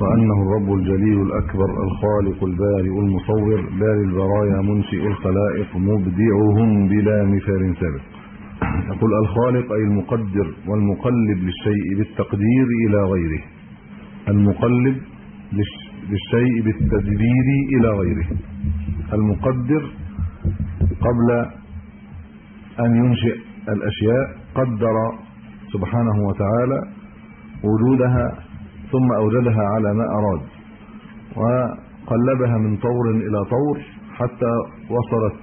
فأنه الرب الجليل الأكبر الخالق البارئ المصور بارئ البرايا منشئ الخلائق مبدعهم بلا مثال سابق. يقول الخالق أي المقدر والمقلب للشيء بالتقدير إلى غيره. المقلب للشيء بالتدبير إلى غيره. المقدر قبل أن ينشئ الأشياء قدر سبحانه وتعالى وجودها ثم أوجدها على ما أراد وقلبها من طور إلى طور حتى وصلت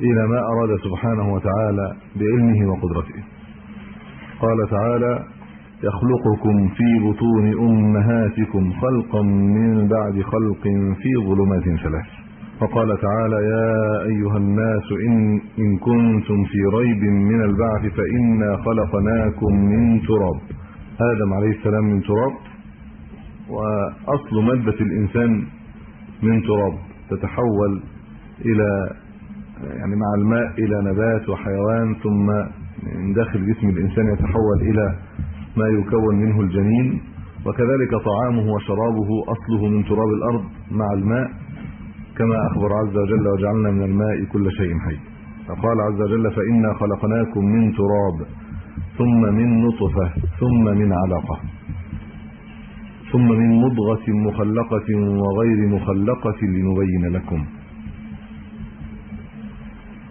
إلى ما أراد سبحانه وتعالى بعلمه وقدرته. قال تعالى يخلقكم في بطون أمهاتكم خلقا من بعد خلق في ظلمات ثلاث. وقال تعالى يا أيها الناس إن إن كنتم في ريب من البعث فإنا خلقناكم من تراب. آدم عليه السلام من تراب وأصل ماده الإنسان من تراب تتحول إلى يعني مع الماء إلى نبات وحيوان ثم من داخل جسم الإنسان يتحول إلى ما يكون منه الجنين وكذلك طعامه وشرابه أصله من تراب الأرض مع الماء كما أخبر عز وجل وجعلنا من الماء كل شيء حي. فقال عز وجل فإنا خلقناكم من تراب. ثم من نطفة ثم من علقة. ثم من مضغة مخلقة وغير مخلقة لنبين لكم.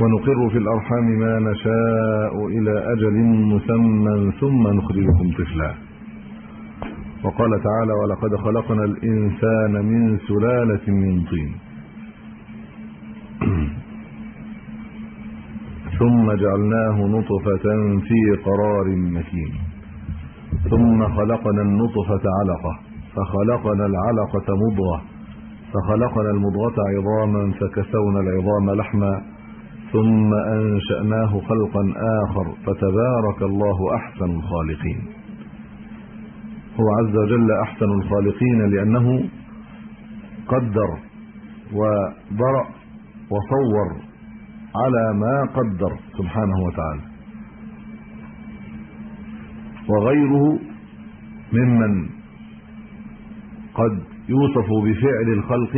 ونقر في الأرحام ما نشاء إلى أجل مسمى ثم نخرجكم طفلا. وقال تعالى ولقد خلقنا الإنسان من سلالة من طين. ثم جعلناه نطفة في قرار مكين. ثم خلقنا النطفة علقة فخلقنا العلقة مضغة فخلقنا المضغة عظاما فكسونا العظام لحما ثم أنشأناه خلقا آخر فتبارك الله أحسن الخالقين. هو عز وجل أحسن الخالقين لأنه قدر وبرأ وصور على ما قدر سبحانه وتعالى. وغيره ممن قد يوصف بفعل الخلق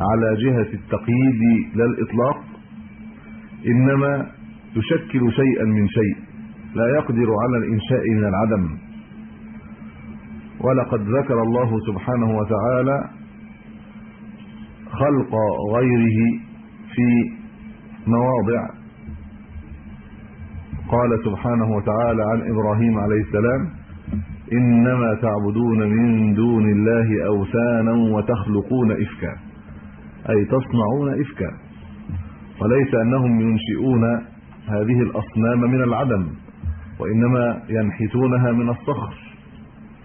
على جهة التقييد لا الإطلاق إنما يشكل شيئا من شيء لا يقدر على الإنشاء من العدم. ولقد ذكر الله سبحانه وتعالى خلق غيره في مواضع. قال سبحانه وتعالى عن إبراهيم عليه السلام إنما تعبدون من دون الله أوثانا وتخلقون إفكا. أي تصنعون إفكا. وليس أنهم ينشئون هذه الأصنام من العدم وإنما ينحتونها من الصخر.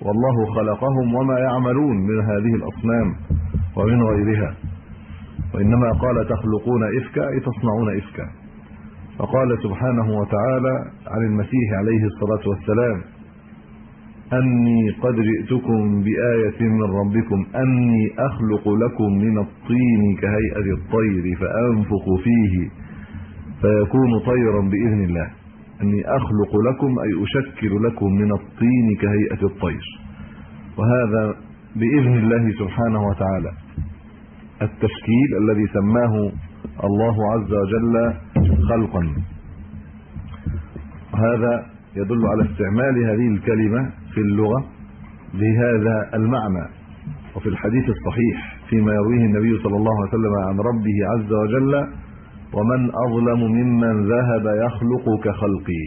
والله خلقهم وما يعملون من هذه الأصنام ومن غيرها. وإنما قال تخلقون إفكا أي تصنعون إفكا. فقال سبحانه وتعالى عن المسيح عليه الصلاة والسلام أني قد جئتكم بآية من ربكم أني أخلق لكم من الطين كهيئة الطير فأنفخ فيه فيكون طيرا بإذن الله. أني أخلق لكم أي أشكل لكم من الطين كهيئة الطير. وهذا بإذن الله سبحانه وتعالى. التشكيل الذي سماه الله عز وجل خلقا. هذا يدل على استعمال هذه الكلمة في اللغة بهذا المعنى وفي الحديث الصحيح فيما يرويه النبي صلى الله عليه وسلم عن ربه عز وجل ومن أظلم ممن ذهب يخلق كخلقي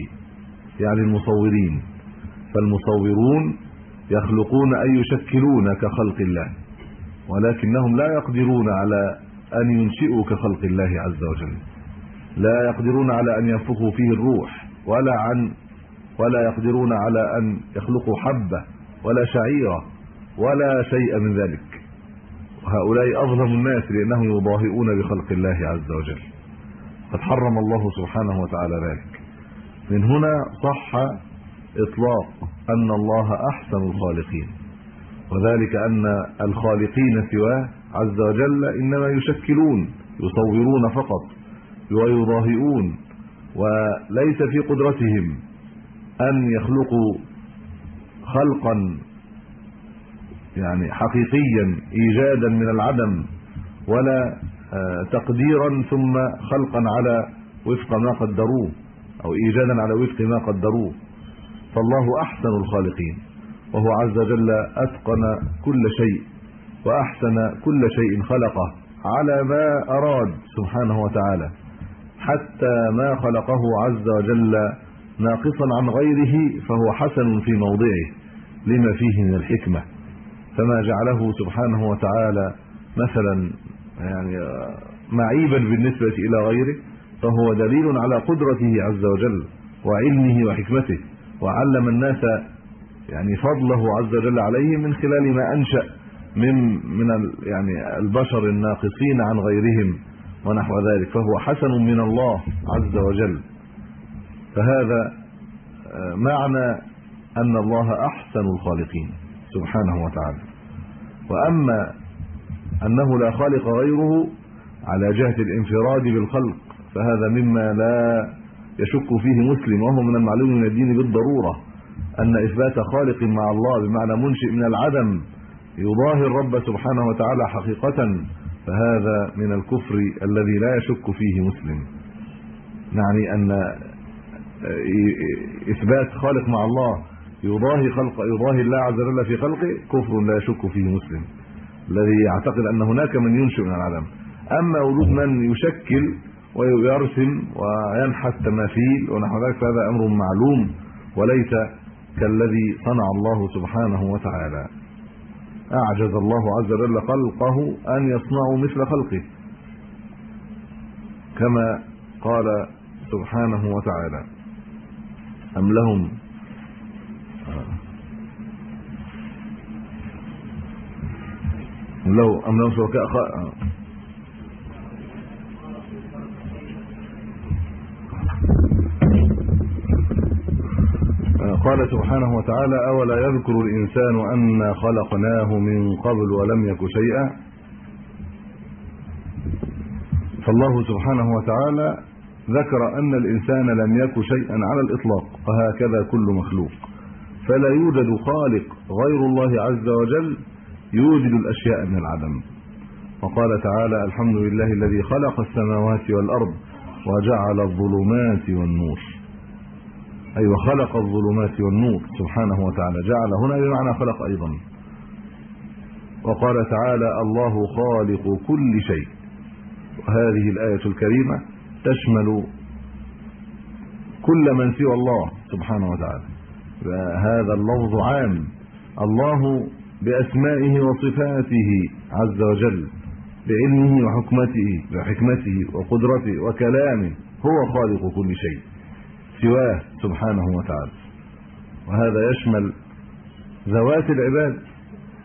يعني المصورين. فالمصورون يخلقون أي يشكلون كخلق الله. ولكنهم لا يقدرون على أن ينشئوا كخلق الله عز وجل. لا يقدرون على أن ينفخوا فيه الروح ولا عن ولا يقدرون على أن يخلقوا حبة ولا شعيرة ولا شيء من ذلك. هؤلاء أظلم الناس لأنهم يضاهئون بخلق الله عز وجل. قد حرم الله سبحانه وتعالى ذلك. من هنا صح إطلاق أن الله أحسن الخالقين. وذلك أن الخالقين سواه عز وجل إنما يشكلون يصورون فقط ويضاهئون وليس في قدرتهم أن يخلقوا خلقا يعني حقيقيا ايجادا من العدم ولا آه، تقديرا ثم خلقا على وفق ما قدروه أو ايجادا على وفق ما قدروه. فالله أحسن الخالقين. وهو عز وجل أتقن كل شيء وأحسن كل شيء خلقه على ما أراد سبحانه وتعالى حتى ما خلقه عز وجل ناقصا عن غيره فهو حسن في موضعه لما فيه من الحكمة. فما جعله سبحانه وتعالى مثلا يعني معيبا بالنسبة إلى غيره فهو دليل على قدرته عز وجل وعلمه وحكمته وعلم الناس يعني فضله عز وجل عليهم من خلال ما أنشأ من من يعني البشر الناقصين عن غيرهم ونحو ذلك فهو حسن من الله عز وجل. فهذا آه، معنى أن الله أحسن الخالقين سبحانه وتعالى. وأما أنه لا خالق غيره على جهة الانفراد بالخلق فهذا مما لا يشك فيه مسلم وهو من المعلوم من الدين بالضرورة. أن إثبات خالق مع الله بمعنى منشئ من العدم يضاهي الرب سبحانه وتعالى حقيقة فهذا من الكفر الذي لا يشك فيه مسلم. يعني أن إثبات خالق مع الله يضاهي خلق يضاهي الله عز وجل في خلقه كفر لا يشك فيه مسلم. الذي يعتقد أن هناك من ينشئ من العدم. أما وجود من يشكل ويرسم وينحت تماثيل ونحو ذلك فهذا أمر معلوم وليس كالذي صنع الله سبحانه وتعالى. أعجز الله عز وجل خلقه أن يصنعوا مثل خلقه. كما قال سبحانه وتعالى. أم لهم؟ لو أم لهم شركاء قال سبحانه وتعالى أولا يذكر الإنسان أنا خلقناه من قبل ولم يك شيئا؟ فالله سبحانه وتعالى ذكر أن الإنسان لم يك شيئا على الإطلاق وهكذا كل مخلوق. فلا يوجد خالق غير الله عز وجل يوجد الأشياء من العدم. وقال تعالى الحمد لله الذي خلق السماوات والأرض وجعل الظلمات والنور. اي أيوة وخلق الظلمات والنور سبحانه وتعالى. جعل هنا بمعنى خلق أيضا. وقال تعالى الله خالق كل شيء. هذه الآية الكريمة تشمل كل من سوى الله سبحانه وتعالى. هذا اللفظ عام. الله بأسمائه وصفاته عز وجل بعلمه وحكمته وحكمته وقدرته وكلامه هو خالق كل شيء. سواه سبحانه وتعالى. وهذا يشمل ذوات العباد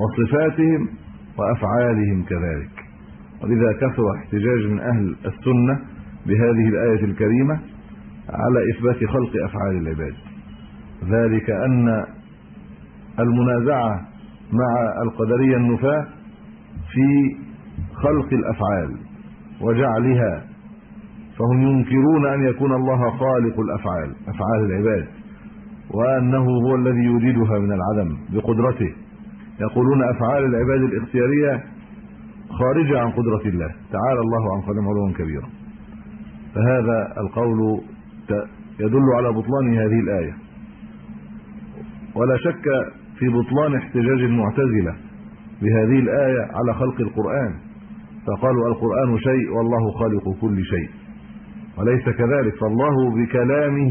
وصفاتهم وأفعالهم كذلك. ولذا كثر احتجاج من أهل السنة بهذه الآية الكريمة على إثبات خلق أفعال العباد. ذلك أن المنازعة مع القدرية النفاة في خلق الأفعال وجعلها فهم ينكرون أن يكون الله خالق الأفعال أفعال العباد وأنه هو الذي يوجدها من العدم بقدرته. يقولون أفعال العباد الاختيارية خارجة عن قدرة الله. تعالى الله عن قدم علوا كبيرا. فهذا القول يدل على بطلان هذه الآية. ولا شك في بطلان احتجاج المعتزلة بهذه الآية على خلق القرآن. فقالوا القرآن شيء والله خالق كل شيء. وليس كذلك. فالله بكلامه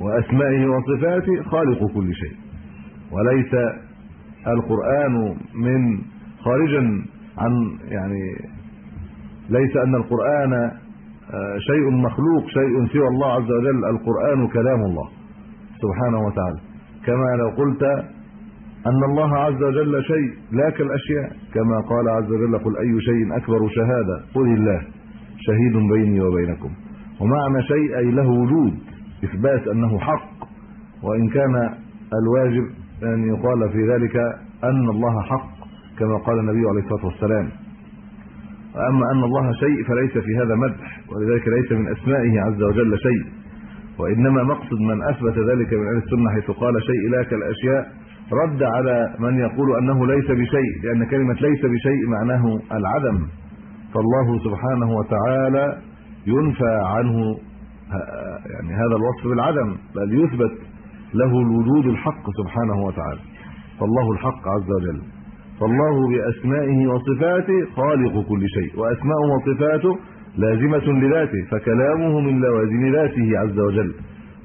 وأسمائه وصفاته خالق كل شيء. وليس القرآن من خارجا عن يعني ليس أن القرآن آه، شيء مخلوق شيء سوى الله عز وجل. القرآن كلام الله سبحانه وتعالى. كما لو قلت أن الله عز وجل شيء لا كالأشياء كما قال عز وجل قل أي شيء أكبر شهادة قل الله. شهيد بيني وبينكم. ومعنى شيء أي له وجود إثبات أنه حق. وإن كان الواجب أن يقال في ذلك أن الله حق كما قال النبي عليه الصلاة والسلام. اما أن الله شيء فليس في هذا مدح ولذلك ليس من أسمائه عز وجل شيء. وإنما مقصد من أثبت ذلك من أهل السنة حيث قال شيء لا كالأشياء رد على من يقول أنه ليس بشيء لأن كلمة ليس بشيء معناه العدم. فالله سبحانه وتعالى ينفى عنه يعني هذا الوصف بالعدم بل يثبت له الوجود الحق سبحانه وتعالى. فالله الحق عز وجل. فالله بأسمائه وصفاته خالق كل شيء وأسماءه وصفاته لازمة لذاته فكلامه من لوازم ذاته عز وجل.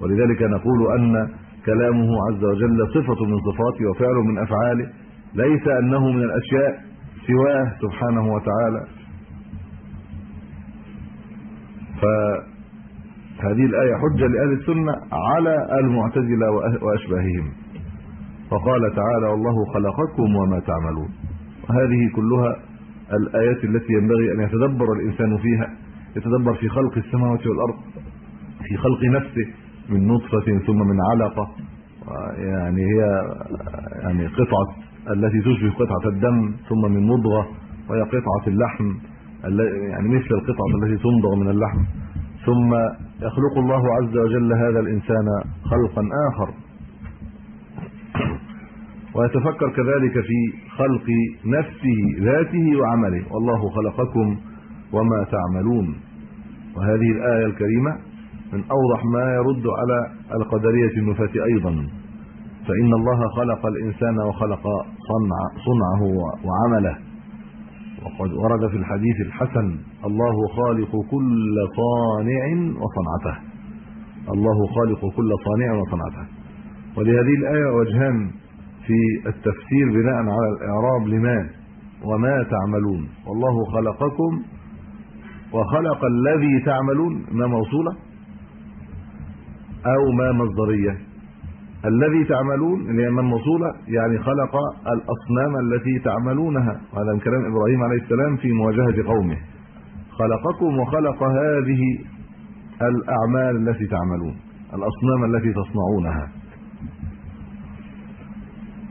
ولذلك نقول أن كلامه عز وجل صفة من صفاته وفعل من أفعاله ليس أنه من الأشياء سواه سبحانه وتعالى. فهذه الآية حجة لأهل السنة على المعتزلة وأشباههم. فقال تعالى والله خلقكم وما تعملون. وهذه كلها الآيات التي ينبغي أن يتدبر الإنسان فيها يتدبر في خلق السماوات والأرض في خلق نفسه من نطفة ثم من علقة. يعني هي يعني قطعة التي تشبه قطعة الدم ثم من مضغة وهي قطعة اللحم. يعني مثل القطعه التي تمضغ من اللحم. ثم يخلق الله عز وجل هذا الإنسان خلقا آخر. ويتفكر كذلك في خلق نفسه ذاته وعمله. والله خلقكم وما تعملون. وهذه الآية الكريمة من أوضح ما يرد على القدرية النفاه أيضا. فإن الله خلق الإنسان وخلق صنع صنعه وعمله. وقد ورد في الحديث الحسن الله خالق كل صانع وصنعته. الله خالق كل صانع وصنعته. ولهذه الآية وجهان في التفسير بناء على الإعراب لما وما تعملون. والله خلقكم وخلق الذي تعملون. ما موصولة؟ أو ما مصدرية؟ الذي تعملون اللي هي من موصوله يعني خلق الأصنام التي تعملونها. هذا كلام إبراهيم عليه السلام في مواجهة قومه. خلقكم وخلق هذه الأعمال التي تعملون الأصنام التي تصنعونها.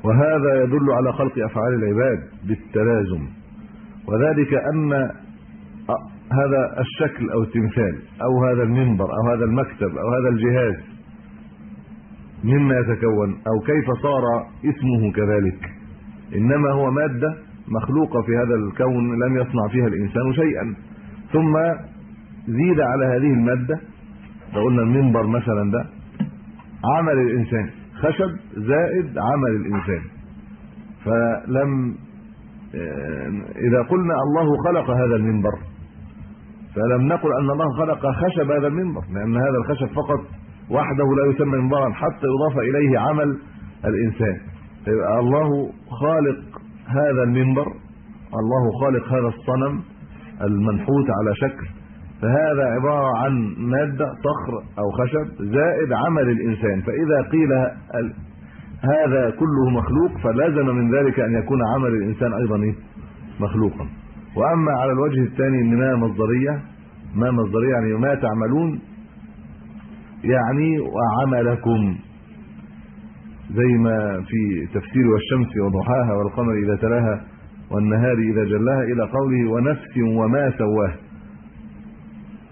وهذا يدل على خلق أفعال العباد بالتلازم. وذلك أن هذا الشكل أو التمثال أو هذا المنبر أو هذا المكتب أو هذا الجهاز مما يتكون أو كيف صار اسمه كذلك. إنما هو مادة مخلوقة في هذا الكون لم يصنع فيها الإنسان شيئا. ثم زيد على هذه المادة لو قلنا المنبر مثلا ده عمل الإنسان. خشب زائد عمل الإنسان. فلم إذا قلنا الله خلق هذا المنبر فلم نقل أن الله خلق خشب هذا المنبر لأن هذا الخشب فقط وحده لا يسمى منبرا حتى يضاف إليه عمل الإنسان. يبقى الله خالق هذا المنبر الله خالق هذا الصنم المنحوت على شكل. فهذا عبارة عن مادة صخر أو خشب زائد عمل الإنسان. فإذا قيل هذا كله مخلوق فلازم من ذلك أن يكون عمل الإنسان أيضا إيه؟ مخلوقا. وأما على الوجه الثاني إن ما مصدرية ما مصدرية يعني ما تعملون يعني وعملكم زي ما في تفسير والشمس وضحاها والقمر إذا تلاها والنهار إذا جلاها إلى قوله ونفس وما سواها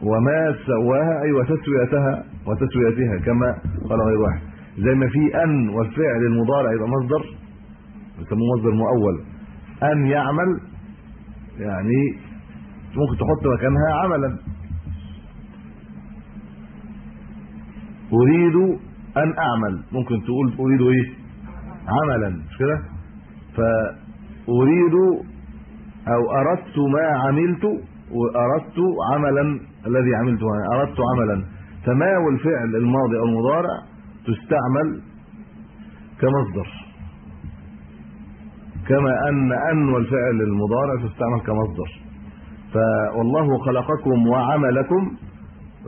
وما سواها أي وتسويتها وتسويتها كما قال غير واحد. زي ما في أن والفعل المضارع يبقى مصدر يسموه مصدر مؤول. أن يعمل يعني ممكن تحط مكانها عملا. أريد أن أعمل. ممكن تقول أريد إيه عملا. مش كده؟ فأريد أو أردت ما عملت وأردت عملا. الذي عملته أردت عملا. فما والفعل الماضي أو المضارع؟ تستعمل كمصدر. كما أن أن والفعل المضارع تستعمل كمصدر. فوالله خلقكم وعملكم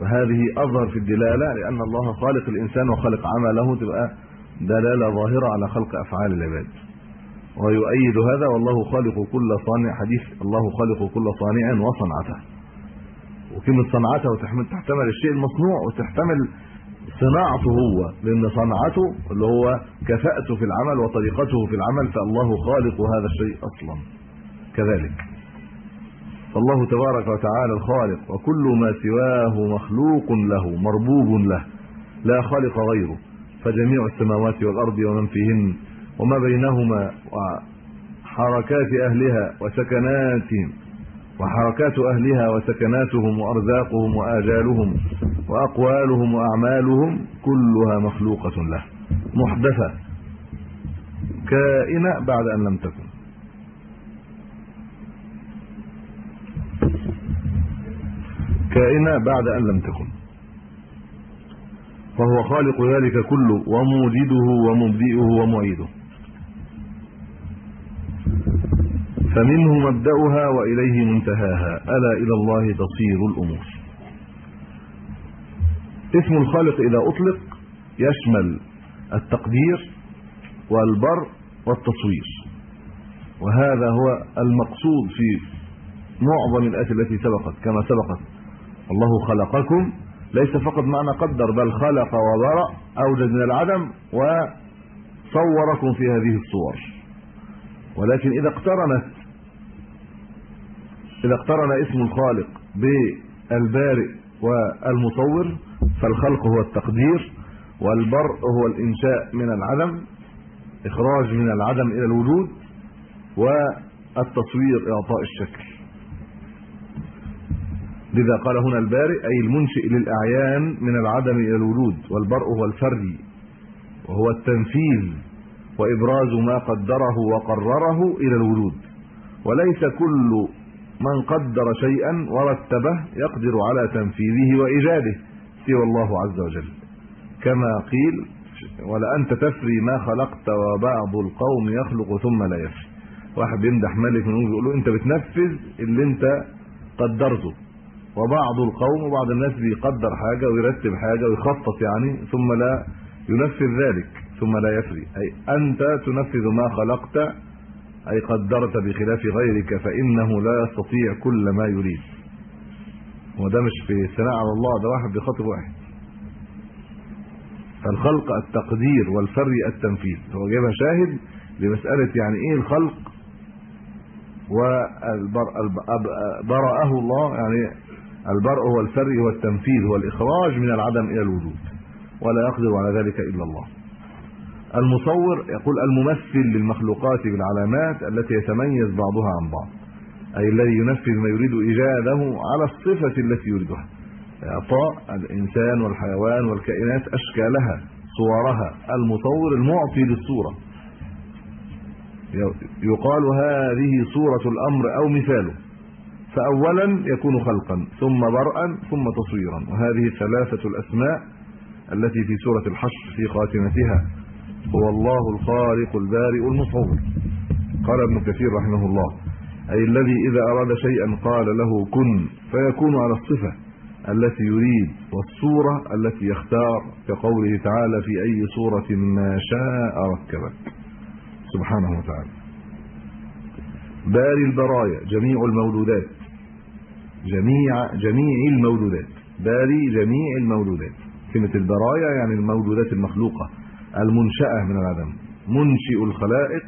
هذه أظهر في الدلالة لأن الله خالق الإنسان وخلق عمله تبقى دلالة ظاهرة على خلق أفعال العباد. ويؤيد هذا والله خالق كل صانع حديث الله خالق كل صانع وصنعته. وكلمة صنعته وتحمل تحتمل الشيء المصنوع وتحتمل صناعته هو لأن صنعته اللي هو كفاءته في العمل وطريقته في العمل فالله خالق هذا الشيء أصلا. كذلك. فالله تبارك وتعالى الخالق وكل ما سواه مخلوق له مربوب له لا خالق غيره فجميع السماوات والأرض ومن فيهن وما بينهما وحركات أهلها وسكناتهم وحركات أهلها وسكناتهم وأرزاقهم وآجالهم وأقوالهم وأعمالهم كلها مخلوقة له محدثة كائنة بعد أن لم تكن. كائنه بعد أن لم تكن. فهو خالق ذلك كله وموجده ومبدئه ومعيده. فمنه مبدأها وإليه منتهاها. ألا إلى الله تصير الأمور. اسم الخالق إذا أطلق يشمل التقدير والبر والتصوير. وهذا هو المقصود في معظم الآيات التي سبقت كما سبقت. الله خلقكم ليس فقط معنى قدر بل خلق وبرأ أوجد من العدم وصوركم في هذه الصور. ولكن إذا اقترنت إذا اقترن اسم الخالق بالبارئ والمصور فالخلق هو التقدير والبرء هو الإنشاء من العدم إخراج من العدم إلى الوجود والتصوير إعطاء الشكل. لذا قال هنا البارئ أي المنشئ للأعيان من العدم إلى الوجود والبرء هو الفري وهو التنفيذ وإبراز ما قدره وقرره إلى الوجود وليس كل من قدر شيئا ورتبه يقدر على تنفيذه وإيجاده سوى الله عز وجل. كما قيل ولا أنت تفري ما خلقت وبعض القوم يخلق ثم لا يفري. واحد بيمدح ملك من يقول له أنت بتنفذ اللي أنت قدرته. وبعض القوم وبعض الناس بيقدر حاجة ويرتب حاجة ويخطط يعني ثم لا ينفذ ذلك ثم لا يفري. أي أنت تنفذ ما خلقت أي قدرت بخلاف غيرك فإنه لا يستطيع كل ما يريد. وده مش في ثناء على الله ده واحد بيخاطب واحد. فالخلق التقدير والفري التنفيذ. هو جايبها شاهد لمسألة يعني إيه الخلق؟ وبرأه الله يعني البرء هو الفري والتنفيذ والإخراج من العدم إلى الوجود ولا يقدر على ذلك إلا الله. المصور يقول الممثل للمخلوقات بالعلامات التي يتميز بعضها عن بعض أي الذي ينفذ ما يريد إيجاده على الصفة التي يريدها. إعطاء الإنسان والحيوان والكائنات أشكالها صورها. المصور المعطي للصورة. يقال هذه صورة الأمر أو مثاله. فاولا يكون خلقا ثم برءا ثم تصويرا. وهذه ثلاثة الأسماء التي في سورة الحشر في خاتمتها. هو الله الخالق البارئ المصور. قال ابن كثير رحمه الله أي الذي إذا أراد شيئا قال له كن فيكون على الصفة التي يريد والصورة التي يختار كقوله تعالى في أي صوره ما شاء ركبك. سبحانه وتعالى. باري البرايا جميع المولودات. جميع جميع المولودات. باري جميع المولودات. كلمة البرايا يعني المولودات المخلوقة. المنشأة من العدم. منشئ الخلائق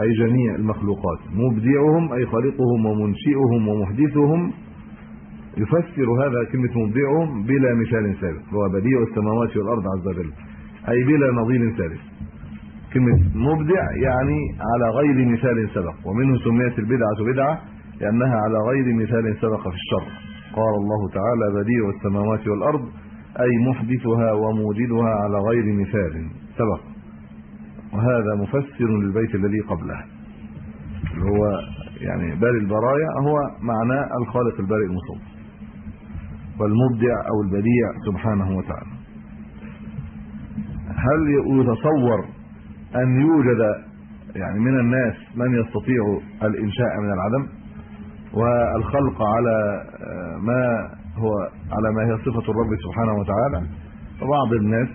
أي جميع المخلوقات. مبدعهم أي خالقهم ومنشئهم ومحدثهم. يفسر هذا كلمة مبدعهم بلا مثال ثالث. هو بديع السماوات والأرض عز وجل. أي بلا نظير ثالث. كلمة مبدع يعني على غير مثال سبق. ومنه سميت البدعة بدعة. لأنها على غير مثال سبق في الشر قال الله تعالى بديع السماوات والأرض أي محدثها وموجدها على غير مثال سبق. وهذا مفسر للبيت الذي قبله. اللي هو يعني بارئ البرايا هو معناه الخالق البارئ المصور. والمبدع أو البديع سبحانه وتعالى. هل يتصور أن يوجد يعني من الناس من يستطيع الإنشاء من العدم؟ والخلق على ما هو على ما هي صفة الرب سبحانه وتعالى. فبعض الناس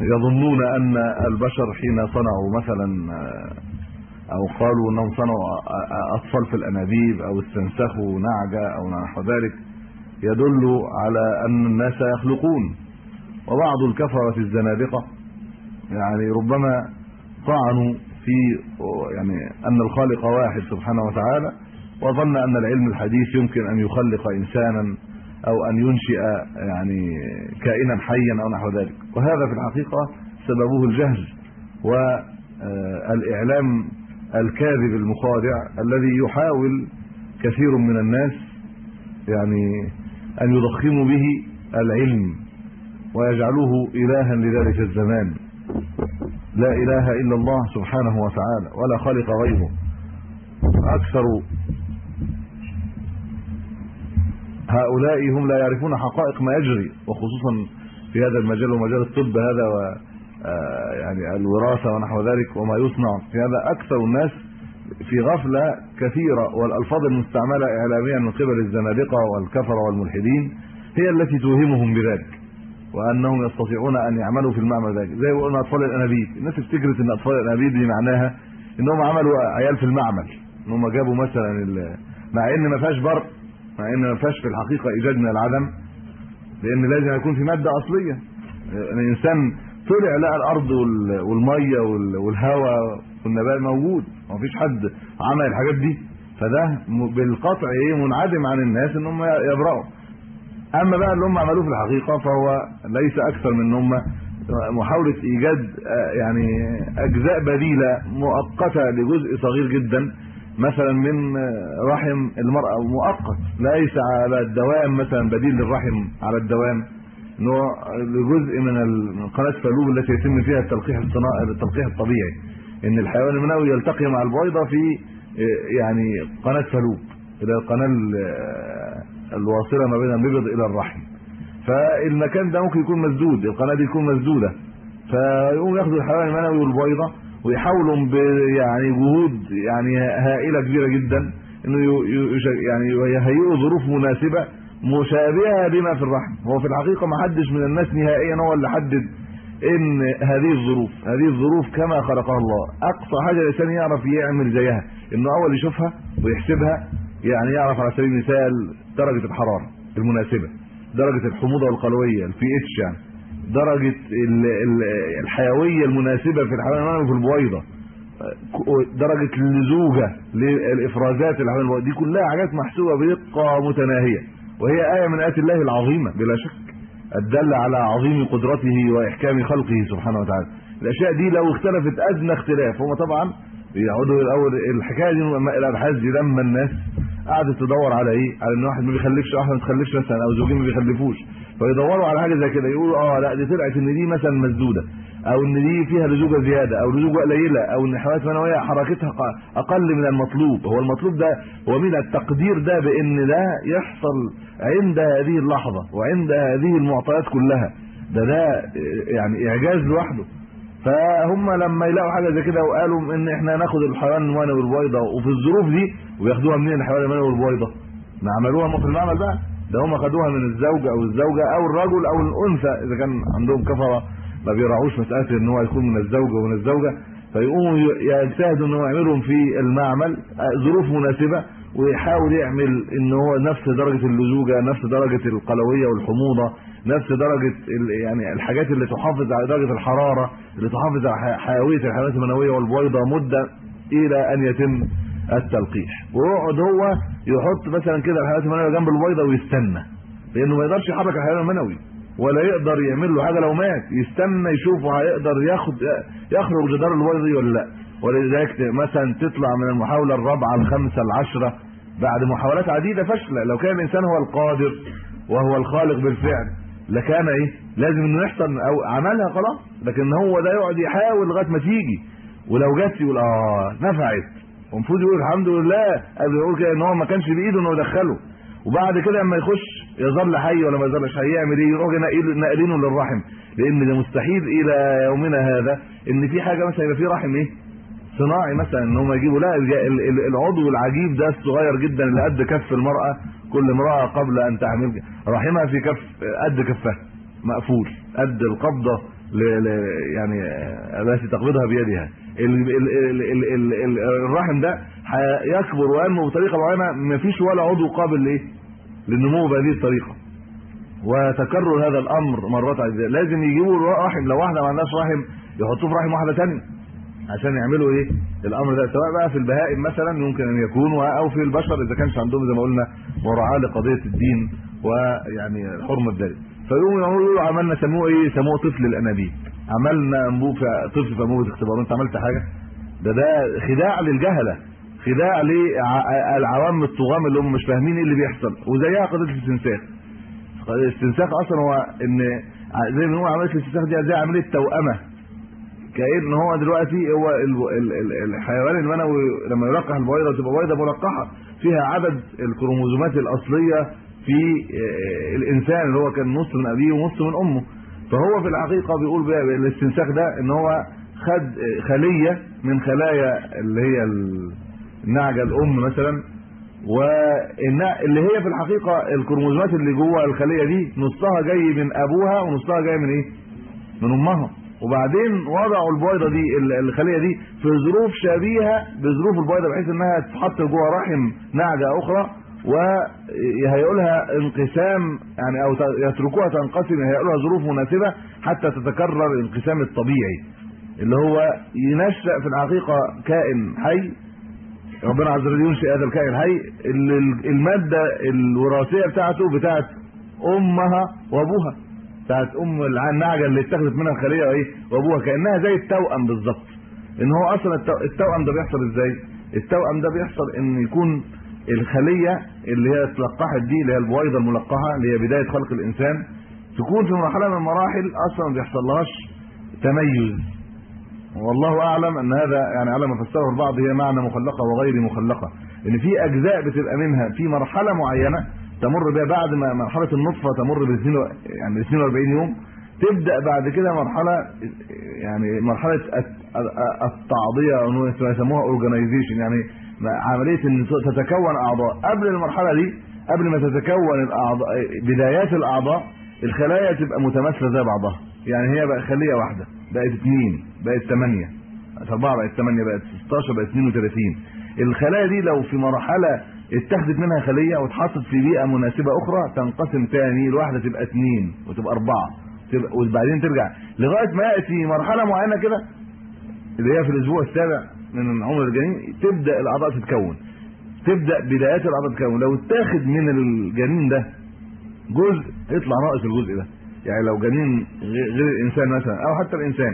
يظنون أن البشر حين صنعوا مثلا أو قالوا إنهم صنعوا أطفال في الأنابيب أو استنسخوا نعجة أو نحو ذلك يدل على أن الناس يخلقون. وبعض الكفرة الزنادقة يعني ربما طعنوا في يعني أن الخالق واحد سبحانه وتعالى وظن أن العلم الحديث يمكن أن يخلق إنسانا أو أن ينشئ يعني كائنا حيا أو نحو ذلك. وهذا في الحقيقة سببه الجهل والاعلام الكاذب المخادع الذي يحاول كثير من الناس يعني أن يضخموا به العلم ويجعلوه إلها لذلك الزمان. لا إله إلا الله سبحانه وتعالى ولا خالق غيره. أكثر هؤلاء هم لا يعرفون حقائق ما يجري وخصوصا في هذا المجال ومجال الطب هذا و يعني الوراثة ونحو ذلك وما يصنع. في هذا أكثر الناس في غفلة كثيرة والألفاظ المستعملة اعلاميا من قبل الزنادقة والكفرة والملحدين هي التي توهمهم بذلك. وأنهم يستطيعون أن يعملوا في المعمل ذلك. زي ما قلنا أطفال الأنابيب. الناس افتكرت إن أطفال الأنابيب دي معناها إنهم عملوا عيال في المعمل. انهم جابوا مثلا مع إن ما فيهاش برق مع إن ما فيهاش في الحقيقة إيجاد من العدم لأن لازم يكون في مادة أصلية. الإنسان طلع لقى الأرض والمية والهواء والنبات موجود. ما فيش حد عمل الحاجات دي. فده بالقطع إيه منعدم عن الناس إن هم يبرأوا أما بقى اللي هم عملوه في الحقيقة فهو ليس أكثر من هم محاولة إيجاد يعني أجزاء بديلة مؤقتة لجزء صغير جدا مثلا من رحم المرأة مؤقت ليس على الدوام مثلا بديل للرحم على الدوام هو لجزء من قناة فالوب التي يتم فيها التلقيح الصناعي التلقيح الطبيعي إن الحيوان المنوي يلتقي مع البويضة في يعني قناة فالوب إلى القناه الواصله ما بين البيض إلى الرحم. فالمكان ده ممكن يكون مسدود القناه دي تكون مسدودة. فيقوم ياخدوا الحيوان المنوي والبويضه ويحاولوا يعني جهود يعني هائلة كبيرة جدا إنه يعني يهيئوا ظروف مناسبة مشابهة لما في الرحم. هو في الحقيقة ما حدش من الناس نهائيا هو اللي حدد إن هذه الظروف هذه الظروف كما خلقها الله. أقصى حاجة الإنسان يعرف يعمل زيها إنه أول يشوفها ويحسبها يعني يعرف على سبيل المثال درجة الحرارة المناسبة درجة الحموضة والقلويه البي اتش يعني درجة الحيوية المناسبة في الحيوان المنوي في البويضة. درجة اللزوجة للإفرازات الحيوان دي كلها حاجات محسوبة بدقة متناهية. وهي آية من آيات الله العظيمة بلا شك. الدل على عظيم قدرته وإحكام خلقه سبحانه وتعالى. الأشياء دي لو اختلفت أدنى اختلاف. هم طبعا يقعدوا الأول الحكاية دي الابحاث دي لما الناس قعدت تدور على إيه على إن واحد ما بيخلفش واحد ما تخلفش مثلا أو زوجين ما بيخلفوش. فيدوروا على حاجة زي كده يقولوا آه لأ دي طلعت إن دي مثلا مسدودة أو إن دي فيها لزوجة زيادة أو لزوجة قليلة أو إن الحيوانات المنويه حركتها أقل من المطلوب. هو المطلوب ده هو من التقدير ده بإن ده يحصل عند هذه اللحظة وعند هذه المعطيات كلها. ده ده يعني إعجاز لوحده. فهم لما يلاقوا حاجة زي كده وقالوا إن إحنا ناخد الحيوان المنوي والبويضه وفي الظروف دي وياخدوها منين؟ الحيوان المنوي والبويضه ما عملوها في المعمل بقى ده هم خدوها من الزوجه أو الزوجة أو الرجل أو الأنثى إذا كان عندهم كفرة ما بيراعوش مسألة إن هو يكون من الزوجه ومن الزوجة فيقوموا يجتهدوا إن هو يعملهم في المعمل ظروف مناسبة ويحاول يعمل إن هو نفس درجة اللزوجة نفس درجة القلوية والحموضة. نفس درجة يعني الحاجات اللي تحافظ على درجة الحرارة اللي تحافظ على حيوية الحيوانات المنوية والبويضه مدة إلى أن يتم التلقيح. ويقعد هو يحط مثلا كده الحيوانات المنوية جنب البويضه ويستنى لأنه ما يقدرش يحرك الحيوان المنوي ولا يقدر يعمل له حاجة لو مات يستنى يشوفه هيقدر ياخد يخرج جدار البويضه ولا لأ. ولذلك مثلا تطلع من المحاولة الرابعة الخامسة العشرة بعد محاولات عديدة فاشلة. لو كان الإنسان هو القادر وهو الخالق بالفعل لكان إيه؟ لازم إنه يحصل أو عملها خلاص. لكن هو ده يقعد يحاول لغاية ما تيجي. ولو جت يقول آه نفعت. ومفروض يقول الحمد لله. قبل يقول كده إن هو ما كانش بإيده إنه يدخله. وبعد كده لما يخش يظل حي ولا ما يظلش حي يعمل إيه؟ يروح ناقلينه للرحم. لأن ده مستحيل إلى يومنا هذا إن في حاجة مثلا يبقى في رحم إيه؟ صناعي مثلا إن هم يجيبوا. لا العضو العجيب ده الصغير جدا اللي قد كف المرأة. كل امرأة قبل أن تحمل رحمها في كف قد كفها مقفول. قد القبضة ل... ل... يعني التي تقبضها بيدها. ال... ال... ال... ال... ال... الرحم ده هيكبر وينمو بطريقة معينة ما فيش ولا عضو قابل لإيه؟ للنمو بهذه الطريقة. وتكرر هذا الأمر مرات عديدة. لازم يجيبوا رحم لو واحدة ما عندهاش رحم يحطوه في رحم واحدة ثانية عشان يعملوا إيه؟ الأمر ده سواء بقى في البهائم مثلا يمكن أن يكون أو في البشر إذا كانش عندهم زي ما قلنا مراعاة لقضية الدين ويعني حرمة ذلك فيقوموا يقولوا عملنا سموه إيه؟ سموه طفل الأنابيب. عملنا أنبوب طفل انبوبه اختبار. أنت عملت حاجة؟ ده ده خداع للجهلة خداع للعوام الطغام اللي هم مش فاهمين إيه اللي بيحصل. وزيها قضية الاستنساخ. الاستنساخ أصلا هو إن زي ما هو عملية الاستنساخ دي زي عملية توأمة. كأن هو دلوقتي هو الحيوان المنوي لما يلقح البويضة تبقى بويضة ملقحة. فيها عدد الكروموزومات الأصلية في الإنسان اللي هو كان نص من أبيه ونص من أمه. فهو في الحقيقة بيقول بالاستنساخ ده إن هو خد خلية من خلايا اللي هي النعجه الأم مثلا. واللي هي في الحقيقة الكروموزومات اللي جوه الخلية دي نصها جاي من أبوها ونصها جاي من إيه؟ من أمها. وبعدين وضعوا البويضه دي الخلية دي في ظروف شبيهة بظروف البويضه بحيث إنها تتحط جوه رحم نعجة أخرى وهيقول لها انقسام يعني أو يتركوها تنقسم هيقول لها ظروف مناسبة حتى تتكرر الانقسام الطبيعي اللي هو ينشأ في الحقيقة كائن حي ربنا عز وجل ينشئ هذا الكائن الحي المادة الوراثية بتاعته بتاعت أمها وأبوها. بتاعت أم النعجة اللي اتخذت منها الخلية وايه وأبوها كأنها زي التوأم بالظبط. إن هو أصلا التوأم ده بيحصل إزاي؟ التوأم ده بيحصل إن يكون الخلية اللي هي اتلقحت دي اللي هي البويضة الملقحة اللي هي بداية خلق الإنسان تكون في مرحلة من المراحل أصلا ما بيحصلهاش تميز. والله أعلم أن هذا يعني على ما فسره البعض هي معنى مخلقة وغير مخلقة. إن في أجزاء بتبقى منها في مرحلة معينة تمر بها بعد ما مرحلة النطفة تمر ب يعني 42 يوم تبدأ بعد كده مرحلة يعني مرحلة التعضية أو يسموها اورجانيزيشن يعني عملية إن تتكون أعضاء. قبل المرحلة دي قبل ما تتكون الأعضاء بدايات الأعضاء الخلايا تبقى متماثله زي بعضها. يعني هي بقى خلية واحدة بقت اثنين بقت ثمانية أربعة بقت ثمانية بقت 16 بقت 32 الخلايا دي لو في مرحلة اتخذت منها خلية واتحطت في بيئة مناسبة أخرى تنقسم تاني الواحدة تبقى اثنين وتبقى أربعة. تبقى وبعدين ترجع. لغاية ما يأتي مرحلة معينة كده اللي هي في الأسبوع السابع من عمر الجنين تبدأ الأعضاء تتكون. تبدأ بدايات الأعضاء تتكون. لو اتاخد من الجنين ده جزء يطلع ناقص الجزء ده. يعني لو جنين غير الإنسان مثلا أو حتى الإنسان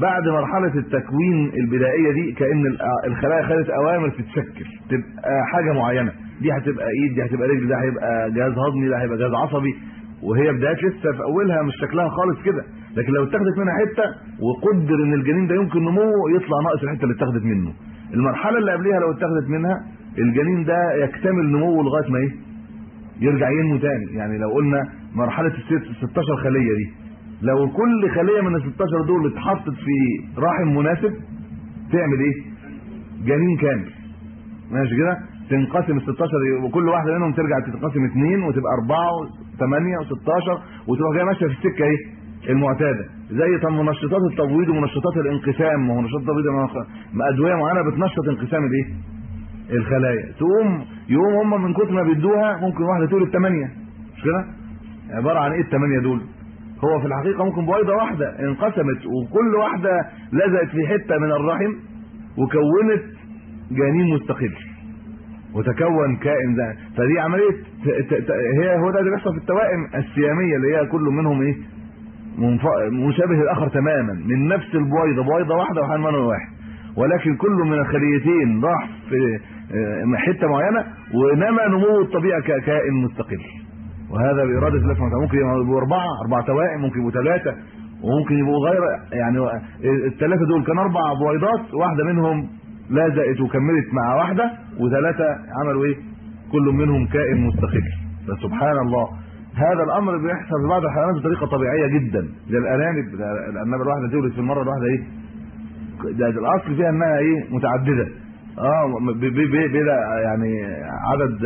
بعد مرحلة التكوين البدائية دي كأن الخلايا خدت أوامر تتشكل تبقى حاجة معينة. دي هتبقى إيد دي هتبقى رجل ده هيبقى جهاز هضمي ده هيبقى جهاز عصبي. وهي بدايات لسه في أولها مش شكلها خالص كده. لكن لو اتخذت منها حتة وقدر إن الجنين ده يمكن نموه يطلع ناقص الحتة اللي اتخذت منه. المرحلة اللي قبلها لو اتخذت منها الجنين ده يكتمل نموه لغاية ما إيه؟ يرجع ينمو تاني. يعني لو قلنا مرحلة ال 16 خلية دي. لو كل خلية من ال 16 دول اتحطت في رحم مناسب تعمل إيه؟ جنين كامل. ماشي كده؟ تنقسم ال 16 وكل واحدة منهم ترجع تتقسم اثنين وتبقى 4 و8 و16 وتروح جاية ماشية في السكة إيه؟ المعتادة. زي طب منشطات التبويض ومنشطات الانقسام ومنشطات التبويض ادويه معينة بتنشط انقسام الإيه؟ الخلايا. تقوم يقوم هم من كتر ما بيدوها ممكن واحدة تولد 8 مش كده؟ عبارة عن إيه الثمانيه دول؟ هو في الحقيقة ممكن بويضة واحدة انقسمت وكل واحدة لزقت في حتة من الرحم وكونت جنين مستقل. وتكون كائن ده فدي عملية هي هو ده اللي بيحصل في التوائم السياميه اللي هي كل منهم إيه؟ مشابه الآخر تماما. من نفس البويضة بويضة واحدة منوي واحد. ولكن كل من الخليتين راح في حتة معينة ونما نمو الطبيعة ككائن مستقل. وهذا بإرادة الله سبحانه ممكن يبقوا أربعة أربع توائم ممكن يبقوا ثلاثة وممكن يبقوا غير يعني الثلاثة دول كان أربع بويضات واحدة منهم لزقت وكملت مع واحدة وثلاثة عملوا إيه؟ كل منهم كائن مستقل فسبحان الله. هذا الأمر بيحصل في بعض الحيوانات بطريقة طبيعية جدا. زي الأرانب الواحدة تولد في المرة الواحدة إيه؟ ده الأصل فيها إنها إيه؟ متعددة. آه بلا يعني عدد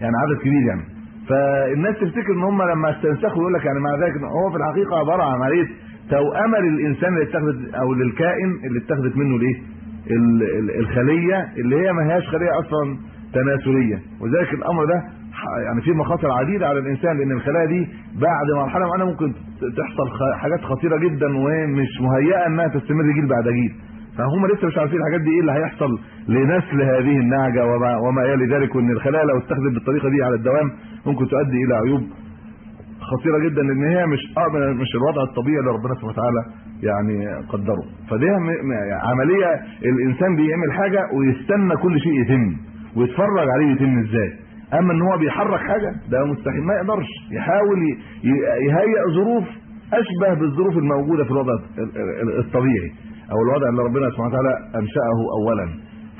يعني عدد كبير يعني. فالناس تفتكر إن هم لما استنسخوا يقول لك يعني مع ذلك هو في الحقيقة عبارة عن عمليه توأمة للإنسان اللي اتخذت أو للكائن اللي اتخذت منه الايه ال- ال- الخلية اللي هي ما هياش خلية أصلا تناسلية. وذلك الأمر ده يعني فيه مخاطر عديدة على الإنسان لأن الخلايا دي بعد مرحله معينه ممكن تحصل حاجات خطيرة جدا ومش مهيئة إنها تستمر جيل بعد جيل. فهم لسه مش عارفين الحاجات دي إيه اللي هيحصل لنسل هذه النعجه وما إلى ذلك وإن الخلايا لو اتخذت بالطريقة دي على الدوام ممكن تؤدي إلى عيوب خطيرة جدا لأن هي مش آه مش الوضع الطبيعي اللي ربنا سبحانه وتعالى يعني قدره. فدي عملية الإنسان بيعمل حاجة ويستنى كل شيء يتم ويتفرج عليه يتم إزاي. أما إن هو بيحرك حاجة ده مستحيل ما يقدرش. يحاول يهيئ ظروف أشبه بالظروف الموجودة في الوضع ال- ال- الطبيعي أو الوضع اللي ربنا سبحانه وتعالى أنشأه اولا.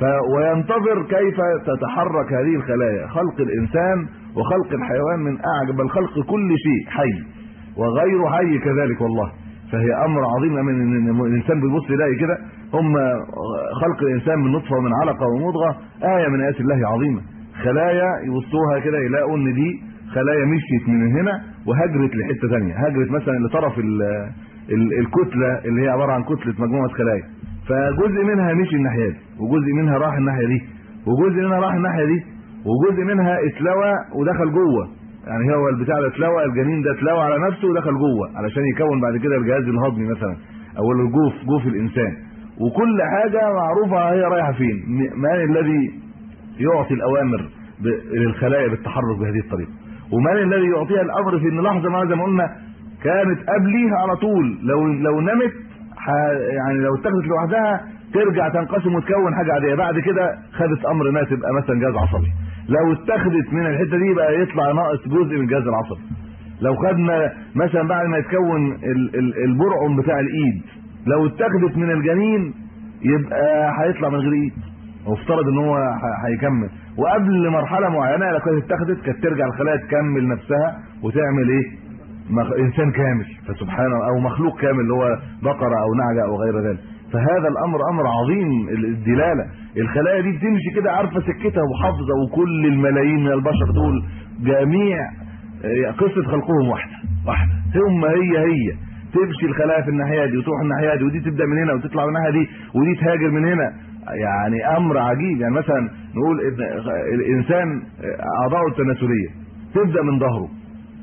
ف وينتظر كيف تتحرك هذه الخلايا. خلق الإنسان وخلق الحيوان من اعجب بل خلق كل شيء حي وغير حي كذلك والله. فهي أمر عظيم من ان الإنسان بيبص يلاقي كده. هم خلق الإنسان من نطفة ومن علقة ومضغة آية من آيات الله عظيمة. خلايا يبصوها كده يلاقوا إن دي خلايا مشيت من هنا وهجرت لحتة ثانية هجرت مثلا لطرف ال ال الكتلة اللي هي عبارة عن كتلة مجموعة خلايا. فجزء منها مشي الناحية دي وجزء منها راح الناحية دي وجزء منها راح الناحية دي وجزء منها اتلوى ودخل جوه. يعني هو البتاع ده اتلوى الجنين ده اتلوى على نفسه ودخل جوه علشان يكون بعد كده الجهاز الهضمي مثلا أو الجوف جوف الإنسان. وكل حاجة معروفة هي رايحة فين؟ من الذي يعطي الأوامر للخلايا بالتحرك بهذه الطريقة. ومن الذي يعطيها الأمر في إن لحظة ما زي ما قلنا كانت قبليها على طول. لو لو نمت يعني لو اتخذت لوحدها ترجع تنقسم وتكون حاجة عادية. بعد كده خدت أمر ما تبقى مثلا جهاز عصبي. لو اتخذت من الحتة دي بقى يطلع ناقص جزء من الجهاز العصبي لو خدنا مثلا بعد ما يتكون ال- ال- البرعم بتاع الإيد لو اتخذت من الجنين يبقى هيطلع من غير إيد. وافترض إن هو هيكمل. وقبل مرحلة معينة لو كانت اتخذت كانت ترجع الخلايا تكمل نفسها وتعمل إيه. إنسان كامل. فسبحان أو مخلوق كامل اللي هو بقرة أو نعجة أو غير ذلك. فهذا الأمر أمر عظيم الدلالة. الخلايا دي بتمشي كده عارفة سكتها وحافظة وكل الملايين من البشر دول جميع آه، قصة خلقهم واحدة واحدة. ثم هي هي. تمشي الخلايا في الناحية دي وتروح الناحية دي ودي تبدأ من هنا وتطلع من الناحية دي ودي تهاجر من هنا. يعني أمر عجيب. يعني مثلا نقول إن الإنسان أعضاؤه التناسلية. تبدأ من ظهره.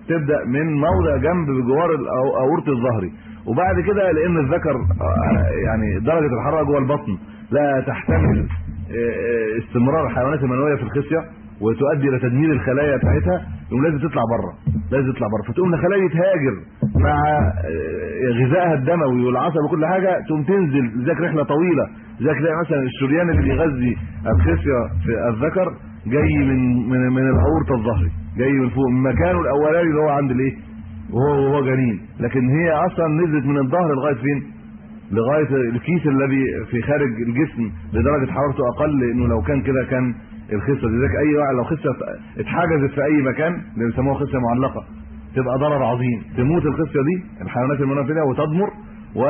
تبدأ من موضع جنب بجوار أورطة الظهري وبعد كده لأن الذكر آه، يعني درجة الحرارة جوه البطن لا تحتمل آه، استمرار الحيوانات المنوية في الخصية وتؤدي إلى تدمير الخلايا بتاعتها يقوم لازم تطلع بره لازم تطلع بره. فتقوم الخلايا دي تهاجر مع آه، غذائها الدموي والعصب وكل حاجة تقوم تنزل ذاك رحلة طويلة ذاك مثلا الشريان اللي بيغذي الخصية في الذكر جاي من من من الظهري جاي من فوق من مكانه الأولاني اللي هو عند الإيه؟ وهو وهو جنين. لكن هي أصلا نزلت من الظهر لغاية فين؟ لغاية الكيس الذي في خارج الجسم لدرجة حرارته أقل لأنه لو كان كده كان الخصة ذاك أي واحد لو خصة اتحجزت في أي مكان بيسموها خصة معلقة تبقى ضرر عظيم. تموت الخصيه دي الحيوانات المنويه فيها وتضمر و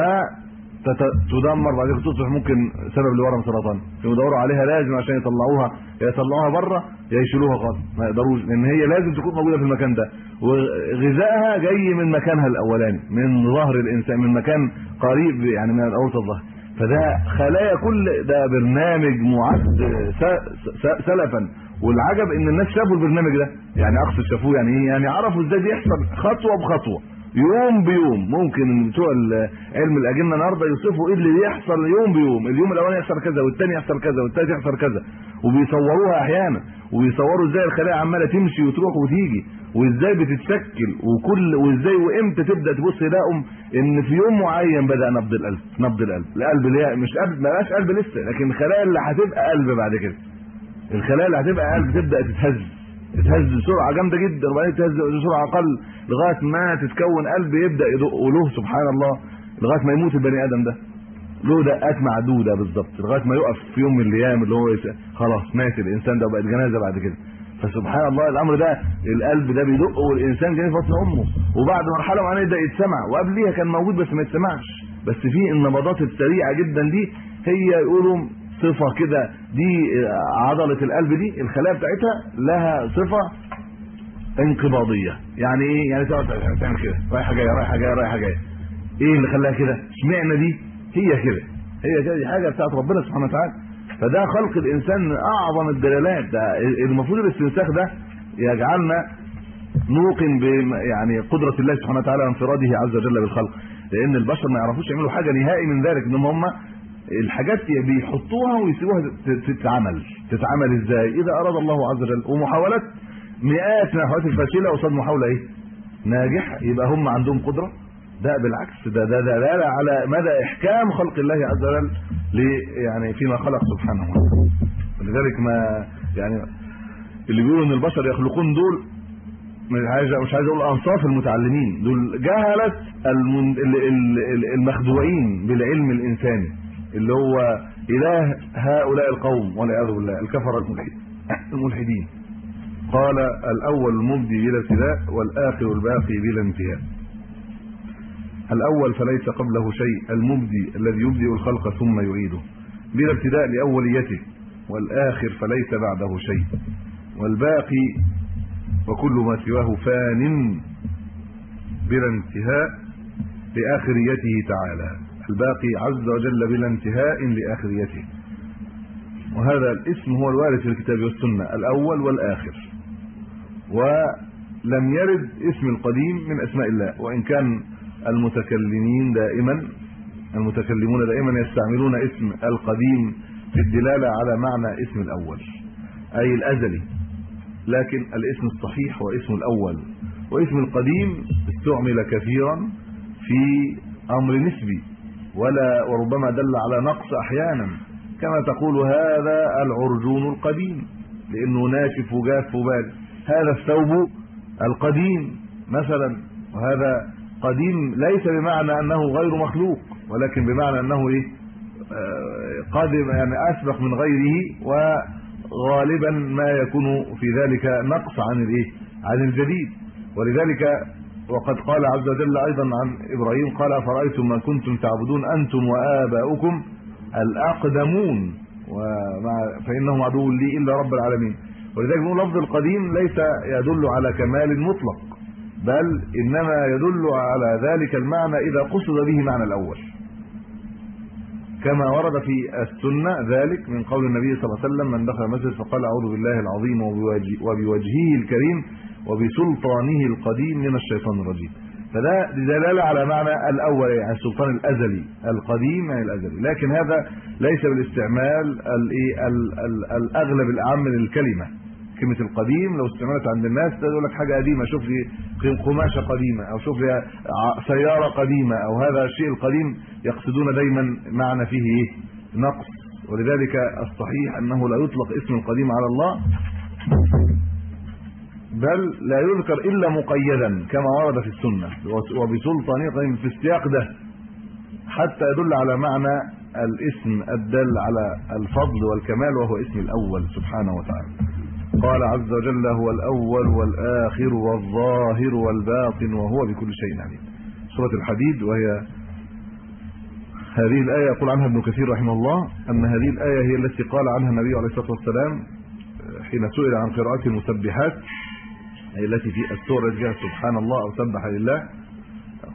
تدمر بعد كده تصبح ممكن سبب لورم سرطان. يدوروا عليها لازم عشان يطلعوها. يا يطلعوها بره يا يشيلوها خالص. ما يقدروش لأن هي لازم تكون موجودة في المكان ده. وغذائها جاي من مكانها الأولاني من ظهر الإنسان من مكان قريب يعني من الاورطه الظهر. فده خلايا كل ده برنامج معد سلفا. والعجب إن الناس شافوا البرنامج ده. يعني أقصد شافوه يعني إيه؟ يعني عرفوا إزاي بيحصل خطوة بخطوة. يوم بيوم. ممكن بتوع علم الأجنة النهارده يوصفوا إيه اللي بيحصل يوم بيوم. اليوم الأولاني يحصل كذا والثاني يحصل كذا والثالث يحصل كذا. وبيصوروها أحيانا. وبيصوروا إزاي الخلايا عمالة تمشي وتروح وتيجي. وإزاي بتتشكل. وكل وإزاي وإمتى تبدأ تبص تلاقوا إن في يوم معين بدأ نبض القلب. نبض القلب. القلب اللي هي مش قلب ما بقاش قلب لسه. لكن الخلايا اللي هتبقى قلب بعد كده. الخلايا اللي هتبقى قلب تبدأ تتهز. تتهز بسرعة جامدة جدا وبعدين تتهز بسرعة أقل لغاية ما تتكون قلب يبدأ يدق وله سبحان الله لغاية ما يموت البني آدم ده. له دقات معدودة بالظبط لغاية ما يقف في يوم من الأيام اللي هو خلاص مات الإنسان ده وبقت جنازة بعد كده. فسبحان الله الأمر ده القلب ده بيدق والإنسان جاي في بطن امه وبعد مرحلة معينة يبدأ يتسمع وقبليها كان موجود بس ما يتسمعش. بس في النبضات السريعة جدا دي هي يقولوا صفة كده دي عضلة القلب دي الخلايا بتاعتها لها صفة انقباضية. يعني إيه؟ يعني تقعد تعمل كده رايحة جاية رايحة جاية رايحة جاية. إيه اللي خلاها كده؟ اشمعنى دي؟ هي كده. هي كده دي حاجة بتاعت ربنا سبحانه وتعالى. فده خلق الإنسان من أعظم الدلالات. ده المفروض الاستنساخ ده يجعلنا نوقن ب يعني قدرة الله سبحانه وتعالى وانفراده عز وجل بالخلق. لأن البشر ما يعرفوش يعملوا حاجة نهائي من ذلك ان هم الحاجات بيحطوها ويسيبوها تتعمل. تتعمل إزاي؟ إذا أراد الله عز وجل ومحاولات مئات من الفاشلة قصاد محاولة إيه؟ ناجحه يبقى هم عندهم قدرة. ده بالعكس ده ده دلالة على مدى إحكام خلق الله عز وجل يعني فيما خلق سبحانه وتعالى. ولذلك ما يعني اللي بيقولوا إن البشر يخلقون دول مش عايز مش عايز أقول أنصاف المتعلمين. دول جهلة المخدوعين بالعلم الإنساني. اللي هو إله هؤلاء القوم والعياذ بالله الكفر الملحدين. قال الأول المبدي بلا ابتداء والآخر الباقي بلا انتهاء. الأول فليس قبله شيء المبدي الذي يبدئ الخلق ثم يعيده. بلا ابتداء لأوليته والآخر فليس بعده شيء. والباقي وكل ما سواه فان بلا انتهاء لآخريته تعالى. الباقي عز وجل بلا انتهاء لاخريته وهذا الاسم هو الوارد في الكتاب والسنة الأول والآخر. ولم يرد اسم القديم من أسماء الله وإن كان المتكلمين دائما المتكلمون دائما يستعملون اسم القديم في الدلالة على معنى اسم الأول أي الأزلي. لكن الاسم الصحيح هو اسم الأول. واسم القديم استعمل كثيرا في أمر نسبي. ولا وربما دل على نقص أحيانا. كما تقول هذا العرجون القديم لأنه ناشف وجاف وبال هذا الثوب القديم مثلا وهذا قديم ليس بمعنى أنه غير مخلوق ولكن بمعنى أنه إيه؟ قادم يعني أسبق من غيره وغالبا ما يكون في ذلك نقص عن الإيه؟ عن الجديد. ولذلك وقد قال عز وجل أيضا عن إبراهيم قال أفرأيتم ما كنتم تعبدون أنتم وآباؤكم الأقدمون ومع فإنهم عدو لي إلا رب العالمين ولذلك نقول لفظ القديم ليس يدل على كمال مطلق بل إنما يدل على ذلك المعنى إذا قصد به معنى الأول كما ورد في السنة ذلك من قول النبي صلى الله عليه وسلم من دخل المسجد فقال أعوذ بالله العظيم وبوجهه الكريم وبسلطانه القديم من الشيطان الرجيم. فده دلالة على معنى الأول يعني السلطان الأزلي القديم يعني الأزلي. لكن هذا ليس بالاستعمال الايه الأغلب الاعم للكلمه كلمة القديم لو استعملت عند الناس تقول لك حاجة قديمة شوف لي قماشة قديمة أو شوف لي سيارة قديمة أو هذا الشيء القديم يقصدون دايما معنى فيه إيه؟ نقص. ولذلك الصحيح أنه لا يطلق اسم القديم على الله. بل لا يذكر إلا مقيدا كما ورد في السنة. وبسلطانه قيم في السياق ده حتى يدل على معنى الاسم الدل على الفضل والكمال وهو اسم الأول سبحانه وتعالى. قال عز وجل هو الأول والآخر والظاهر والباطن وهو بكل شيء عليم. سورة الحديد وهي هذه الآية يقول عنها ابن كثير رحمه الله أن هذه الآية هي التي قال عنها النبي عليه الصلاة والسلام حين سئل عن قراءة المسبحات. أي التي في السورة فيها سبحان الله أو سبح لله.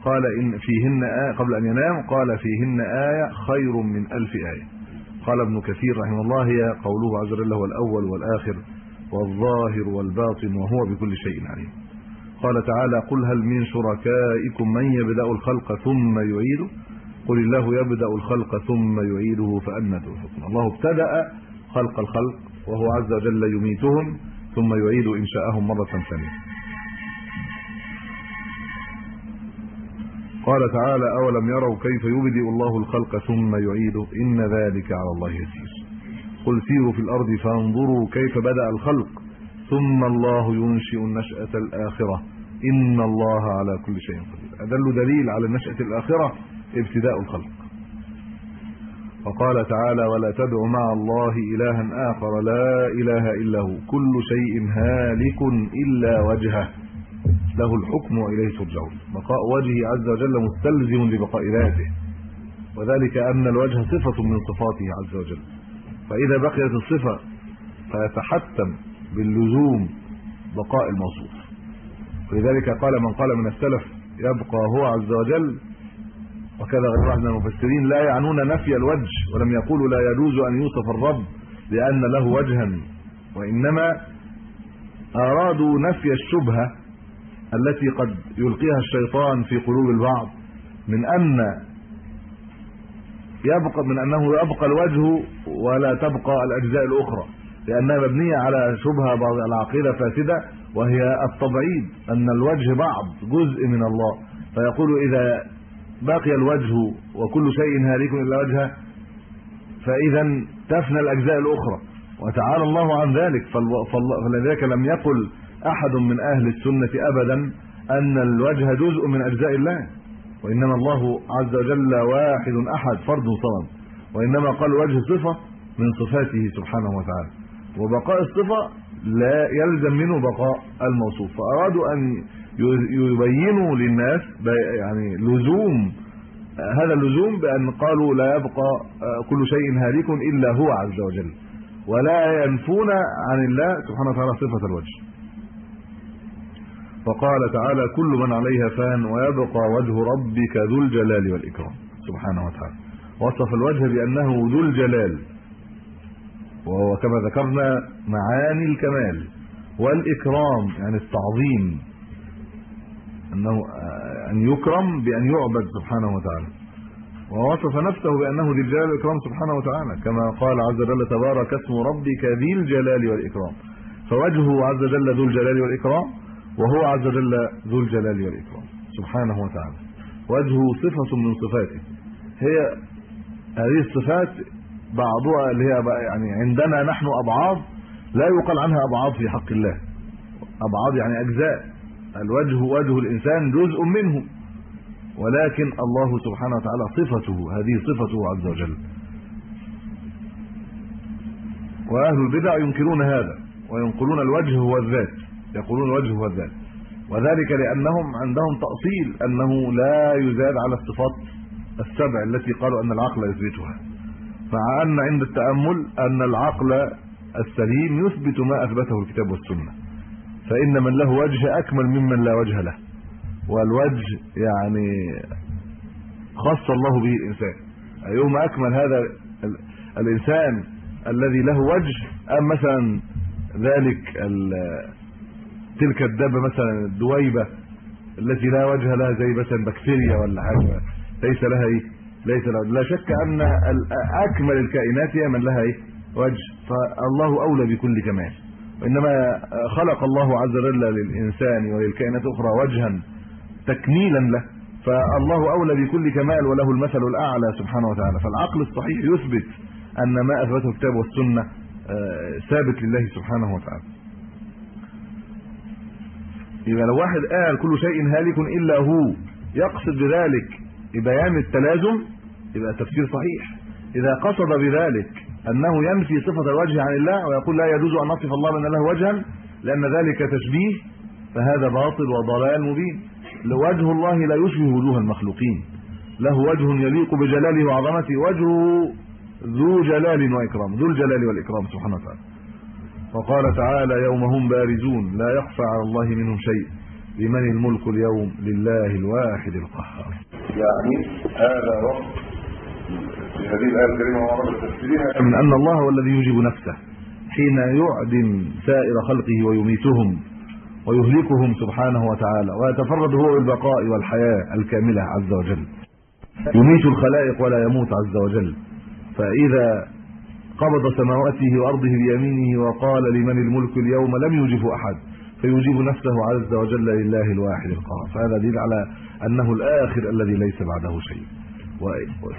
قال إن فيهن آية قبل أن ينام قال فيهن آية خير من ألف آية. قال ابن كثير رحمه الله هي قوله عز وجل هو الأول والآخر والظاهر والباطن وهو بكل شيء عليم. قال تعالى قل هل من شركائكم من يبدأ الخلق ثم يعيده؟ قل الله يبدأ الخلق ثم يعيده فأنا تؤفكون الله ابتدأ خلق الخلق وهو عز وجل يميتهم. ثم يعيد إنشاءهم مرة ثانية. قال تعالى أولم يروا كيف يبدئ الله الخلق ثم يعيده؟ إن ذلك على الله يسير. قل سيروا في الأرض فانظروا كيف بدأ الخلق. ثم الله ينشئ النشأة الآخرة. إن الله على كل شيء قدير. أدل دليل على النشأة الآخرة ابتداء الخلق. وقال تعالى ولا تدع مع الله إلها آخر لا إله إلا هو كل شيء هالك إلا وجهه له الحكم وإليه ترجعون بقاء وجهه عز وجل مستلزم لبقاء ذاته وذلك أن الوجه صفة من صفاته عز وجل فإذا بقيت الصفة فيتحتم باللزوم بقاء الموصوف ولذلك قال من قال من السلف يبقى هو عز وجل وكذا غير واحد من المفسرين لا يعنون نفي الوجه ولم يقولوا لا يجوز أن يوصف الرب لأن له وجها. وإنما أرادوا نفي الشبهة التي قد يلقيها الشيطان في قلوب البعض من أن يبقى من أنه يبقى الوجه ولا تبقى الأجزاء الأخرى لأنها مبنية على شبهة بعض العقيدة فاسده وهي التبعيد أن الوجه بعض جزء من الله. فيقول إذا بقي الوجه وكل شيء هالك إلا وجهه فإذا تفنى الأجزاء الأخرى. وتعالى الله عن ذلك فلذلك لم يقل أحد من أهل السنة أبدا أن الوجه جزء من أجزاء الله. وإنما الله عز وجل واحد أحد فرد صمد. وإنما قال وجه صفه من صفاته سبحانه وتعالى. وبقاء الصفة لا يلزم منه بقاء الموصوف. فأرادوا أن يبينوا للناس يعني لزوم هذا اللزوم بأن قالوا لا يبقى كل شيء هالك إلا هو عز وجل. ولا ينفون عن الله سبحانه وتعالى صفة الوجه. فقال تعالى كل من عليها فان ويبقى وجه ربك ذو الجلال والإكرام. سبحانه وتعالى. وصف الوجه بأنه ذو الجلال. وهو كما ذكرنا معاني الكمال والإكرام يعني التعظيم. أنه أن يكرم بأن يعبد سبحانه وتعالى. ووصف نفسه بأنه ذي الجلال والإكرام سبحانه وتعالى كما قال عز وجل تبارك اسم ربك ذي الجلال والإكرام. فوجهه عز وجل ذو الجلال والإكرام وهو عز وجل ذو الجلال والإكرام سبحانه وتعالى. وجهه صفة من صفاته. هي هذه الصفات بعضها اللي هي يعني عندنا نحن أبعاض لا يقال عنها أبعاض في حق الله. أبعاض يعني أجزاء. الوجه وجه الإنسان جزء منه ولكن الله سبحانه وتعالى صفته هذه صفته عز وجل. وأهل البدع ينكرون هذا وينقلون الوجه هو الذات يقولون الوجه هو الذات. وذلك لأنهم عندهم تأصيل أنه لا يزاد على الصفات السبع التي قالوا أن العقل يثبتها. أن عند التأمل أن العقل السليم يثبت ما أثبته الكتاب والسنة. فإن من له وجه أكمل ممن لا وجه له. والوجه يعني خص الله به الإنسان. أيهما أكمل هذا الإنسان الذي له وجه؟ أم مثلا ذلك تلك الدابه مثلا الدويبة التي لا وجه لها زي مثلا بكتيريا ولا حاجة. ليس لها إيه؟ ليس لها. لا شك أن أكمل الكائنات هي من لها إيه؟ وجه. فالله أولى بكل كمال وانما خلق الله عز وجل للإنسان وللكائنات الأخرى وجها تكميلا له فالله أولى بكل كمال وله المثل الأعلى سبحانه وتعالى. فالعقل الصحيح يثبت أن ما أثبته الكتاب والسنة ثابت لله سبحانه وتعالى. يبقى لو واحد قال كل شيء هالك إلا هو يقصد بذلك بيان التلازم يبقى تفسير صحيح. إذا قصد بذلك أنه ينفي صفة الوجه عن الله ويقول لا يجوز أن نصف الله بان له وجها لأن ذلك تشبيه فهذا باطل وضلال مبين. لوجه الله لا يشبه وجوه المخلوقين. له وجه يليق بجلاله وعظمته وجهه ذو جلال وإكرام ذو الجلال والإكرام سبحانه وتعالى. وقال تعالى يوم هم بارزون لا يخفى على الله منهم شيء. لمن الملك اليوم؟ لله الواحد القهار. يعني هذا وقت هذه الآية الكريمة وعرض تفسيرها من أن الله هو الذي يجيب نفسه حين يعدم سائر خلقه ويميتهم ويهلكهم سبحانه وتعالى ويتفرد هو بالبقاء والحياة الكاملة عز وجل. يميت الخلائق ولا يموت عز وجل. فإذا قبض سماواته وأرضه بيمينه وقال لمن الملك اليوم لم يجب أحد فيجيب نفسه عز وجل لله الواحد القهار. فهذا دليل على أنه الآخر الذي ليس بعده شيء.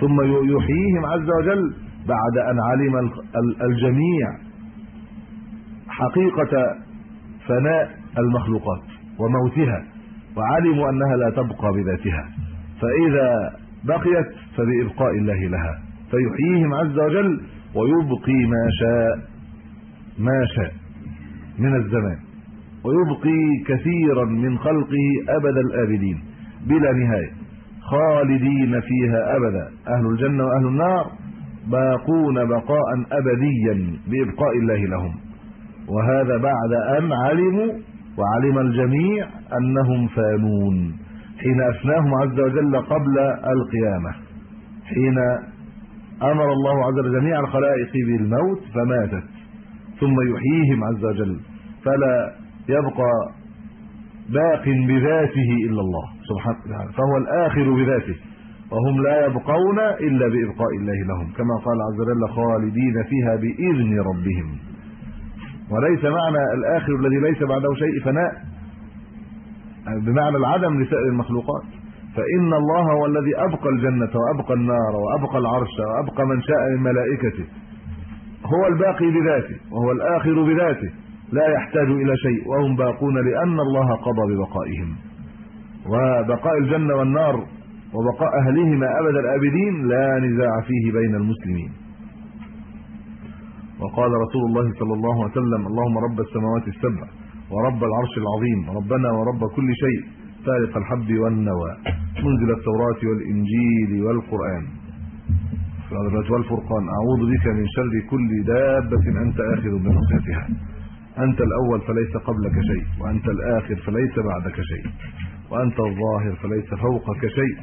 ثم يحييهم عز وجل بعد أن علم الجميع حقيقة فناء المخلوقات وموتها وعلموا أنها لا تبقى بذاتها. فإذا بقيت فبإبقاء الله لها. فيحييهم عز وجل ويبقي ما شاء ما شاء من الزمان. ويبقي كثيرا من خلقه أبد الآبدين بلا نهاية. خالدين فيها أبدا. أهل الجنة وأهل النار باقون بقاء أبديا بإبقاء الله لهم. وهذا بعد أن علموا وعلم الجميع أنهم فانون. حين افناهم عز وجل قبل القيامة. حين أمر الله عز وجل جميع الخلائق بالموت فماتت. ثم يحييهم عز وجل. فلا يبقى باق بذاته إلا الله. سبحانه وتعالى فهو الآخر بذاته. وهم لا يبقون إلا بإبقاء الله لهم. كما قال عز وجل خالدين فيها بإذن ربهم. وليس معنى الآخر الذي ليس بعده شيء فناء. بمعنى العدم لسائر المخلوقات. فإن الله هو الذي أبقى الجنة وأبقى النار وأبقى العرش وأبقى من شاء من ملائكته. هو الباقي بذاته. وهو الآخر بذاته. لا يحتاج إلى شيء وهم باقون لأن الله قضى ببقائهم. وبقاء الجنة والنار وبقاء أهلهما أبد الأبدين لا نزاع فيه بين المسلمين. وقال رسول الله صلى الله عليه وسلم اللهم رب السماوات السبع ورب العرش العظيم ربنا ورب كل شيء فارق الحب والنوى منزل التوراة والإنجيل والقرآن. والفرقان أعوذ بك من شر كل دابة أنت آخذ بنصيحتها. أنت الأول فليس قبلك شيء وأنت الآخر فليس بعدك شيء وأنت الظاهر فليس فوقك شيء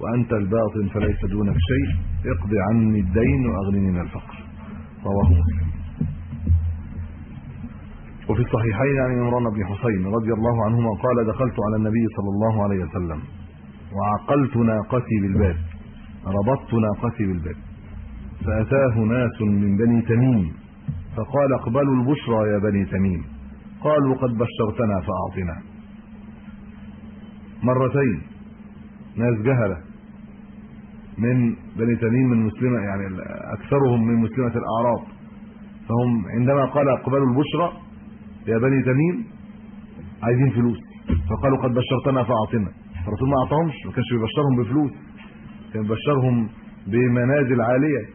وأنت الباطن فليس دونك شيء. اقض عني الدين وأغنني من الفقر. رواه مسلم. وفي الصحيحين عن عمران بن حسين رضي الله عنهما قال دخلت على النبي صلى الله عليه وسلم وعقلت ناقتي بالباب ربطت ناقتي بالباب فأتاه ناس من بني تميم. فقال اقبلوا البشرى يا بني تميم. قالوا قد بشرتنا فأعطنا. مرتين ناس جهلة من بني تميم من مسلمة يعني أكثرهم من مسلمة الأعراب. فهم عندما قال اقبلوا البشرى يا بني تميم عايزين فلوس. فقالوا قد بشرتنا فأعطنا. الرسول ما أعطاهمش ما كانش بيبشرهم بفلوس. كان بيبشرهم بمنازل عالية.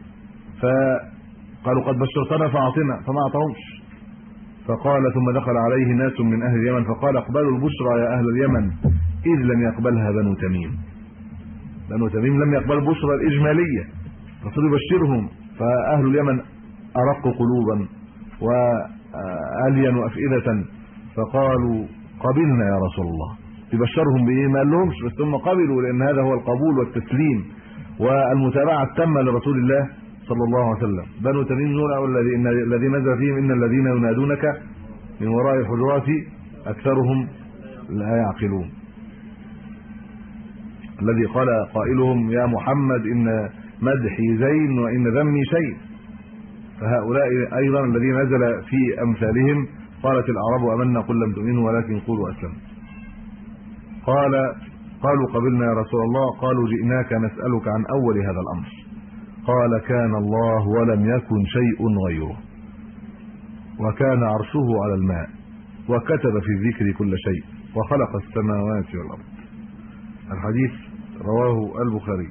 فقالوا قد بشرتنا فاعطنا فما أعطاهمش. فقال ثم دخل عليه ناس من أهل اليمن فقال اقبلوا البشرى يا أهل اليمن إذ لم يقبلها بنو تميم. بنو تميم لم يقبلوا البشرى الإجمالية. الرسول يبشرهم فأهل اليمن ارق قلوبا و الين أفئدة. فقالوا قبلنا يا رسول الله. تبشرهم بإيه؟ ما لهمش بس هم قبلوا لأن هذا هو القبول والتسليم والمتابعة التامة لرسول الله صلى الله عليه وسلم. بنو تميم نور الذي ان الذي نزل فيهم إن الذين ينادونك من وراء الحجرات أكثرهم لا يعقلون. الذي قال قائلهم يا محمد إن مدحي زين وإن ذمي شيء. فهؤلاء أيضا الذين نزل في أمثالهم قالت الأعراب آمنا قل لم تؤمنوا ولكن قولوا اسلمنا قال قالوا قبلنا يا رسول الله قالوا جئناك نسألك عن أول هذا الأمر. قال كان الله ولم يكن شيء غيره. وكان عرشه على الماء وكتب في الذكر كل شيء وخلق السماوات والأرض. الحديث رواه البخاري.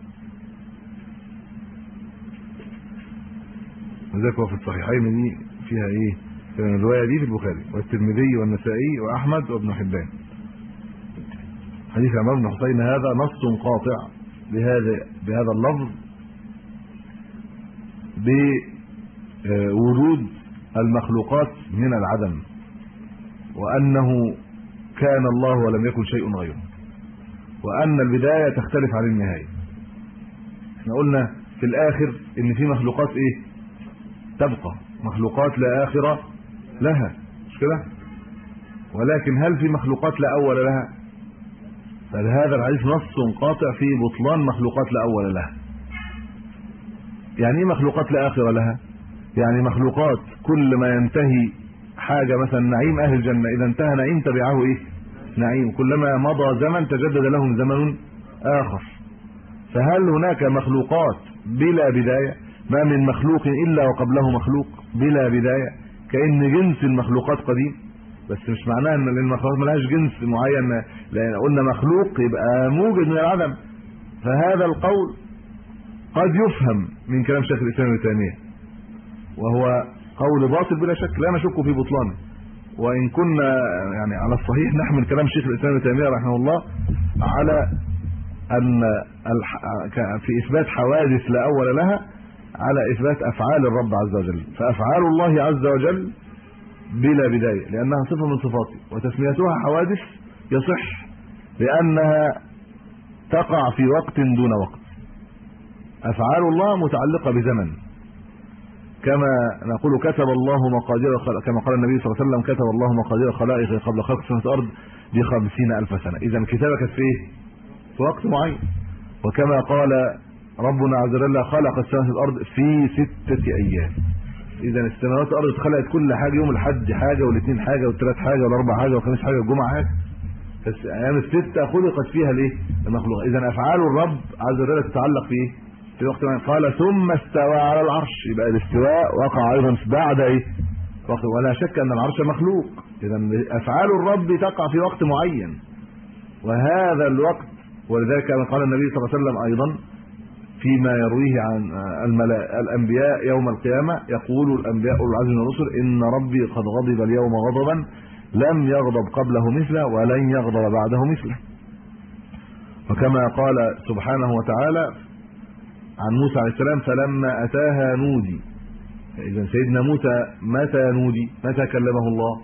وذلك في الصحيحين دي فيها إيه؟ الروايه دي في البخاري والترمذي والنسائي وأحمد وابن حبان. حديث عمرو بن حسين هذا نص قاطع بهذا بهذا اللفظ بوجود المخلوقات من العدم وأنه كان الله ولم يكن شيء غيره وأن البداية تختلف عن النهاية. إحنا قلنا في الآخر إن في مخلوقات إيه؟ تبقى. مخلوقات لا آخرة لها. مش كده؟ ولكن هل في مخلوقات لا أول لها؟ فهذا الحديث نص قاطع في بطلان مخلوقات لا أول لها. يعني إيه مخلوقات لا آخرة لها؟ يعني مخلوقات كل ما ينتهي حاجة مثلا نعيم أهل الجنة إذا انتهى نعيم تبعه إيه؟ نعيم. كلما مضى زمن تجدد لهم زمن آخر. فهل هناك مخلوقات بلا بداية؟ ما من مخلوق إلا وقبله مخلوق بلا بداية كأن جنس المخلوقات قديم. بس مش معناه إن المخلوقات ملهاش جنس معين لأن قلنا مخلوق يبقى موجد من العدم. فهذا القول قد يفهم من كلام شيخ الإسلام ابن تيمية وهو قول باطل بلا شك لا نشك في بطلانه. وإن كنا يعني على الصحيح نحمل كلام شيخ الإسلام ابن تيمية رحمه الله على أن في إثبات حوادث لا أول لها على إثبات أفعال الرب عز وجل. فأفعال الله عز وجل بلا بداية لأنها صفة من صفاته وتسميتها حوادث يصح لأنها تقع في وقت دون وقت. أفعال الله متعلقة بزمن. كما نقول كتب الله مقادير كما قال النبي صلى الله عليه وسلم كتب الله مقادير الخلائق قبل خلق سماوات الأرض ب ألف سنة. إذا الكتابه كانت في إيه في وقت معين. وكما قال ربنا عز وجل خلق السماوات والأرض في ستة أيام. إذا السماوات والأرض اتخلقت كل حاجة يوم الاحد حاجة والاثنين حاجة والثلاث حاجة والأربع حاجة والخميس حاجة والجمعة حاجة. بس أيام الستة خلقت فيها الايه المخلوق إذا أفعال الرب عز وجل تتعلق في إيه في وقت ما قال ثم استوى على العرش. يبقى الاستواء وقع أيضا بعد إيه؟ وقت ولا شك أن العرش مخلوق. اذا أفعال الرب تقع في وقت معين. وهذا الوقت ولذلك قال النبي صلى الله عليه وسلم أيضا فيما يرويه عن الأنبياء يوم القيامة يقول الأنبياء العزم الرسل إن ربي قد غضب اليوم غضبا لم يغضب قبله مثله ولن يغضب بعده مثله. وكما قال سبحانه وتعالى عن موسى عليه السلام فلما أتاها نودي. اذا سيدنا موسى متى نودي؟ متى كلمه الله؟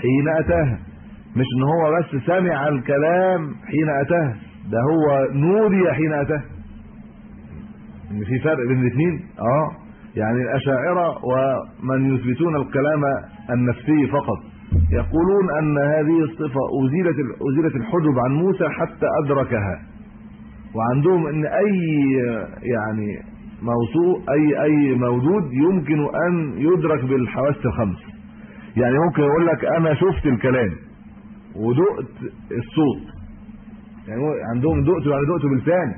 حين أتاها. مش إن هو بس سمع الكلام حين اتاه ده هو نودي حين اتاه ان في فرق بين الاثنين؟ آه. يعني الأشاعرة ومن يثبتون الكلام النفسي فقط يقولون أن هذه الصفة أزيلت أزيلت الحجب عن موسى حتى أدركها. وعندهم إن أي يعني موصوف أي أي موجود يمكن أن يدرك بالحواس الخمس. يعني ممكن يقول لك أنا شفت الكلام ودقت الصوت. يعني عندهم دقته يعني دقته بلسان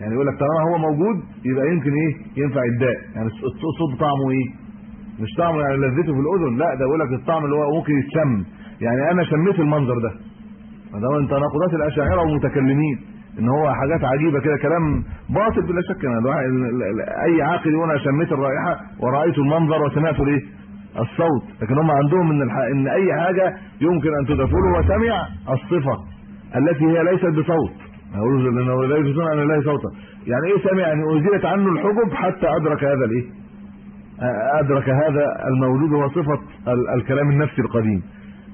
يعني يقول لك طالما هو موجود يبقى يمكن إيه؟ ينفع يداء يعني الصوت طعمه إيه؟ مش طعمه يعني لذته في الأذن. لا ده يقول لك الطعم اللي هو ممكن يتشم. يعني أنا شميت المنظر ده. ما انت تناقضات الأشاعرة والمتكلمين. إن هو حاجات عجيبة كده كلام باطل بلا شك. أنا أي عاقل يقول أنا شميت الرائحة ورأيت المنظر وسمعت الايه الصوت. لكن هم عندهم إن. إن أي حاجة يمكن أن تضاف وسمع الصفة التي هي ليست بصوت. أقول إنه لا يجوزون ان لا صوتا. يعني إيه سمع؟ يعني أزيلت عنه الحجب حتى أدرك هذا الإيه؟ أدرك هذا المولود هو صفه الكلام النفسي القديم.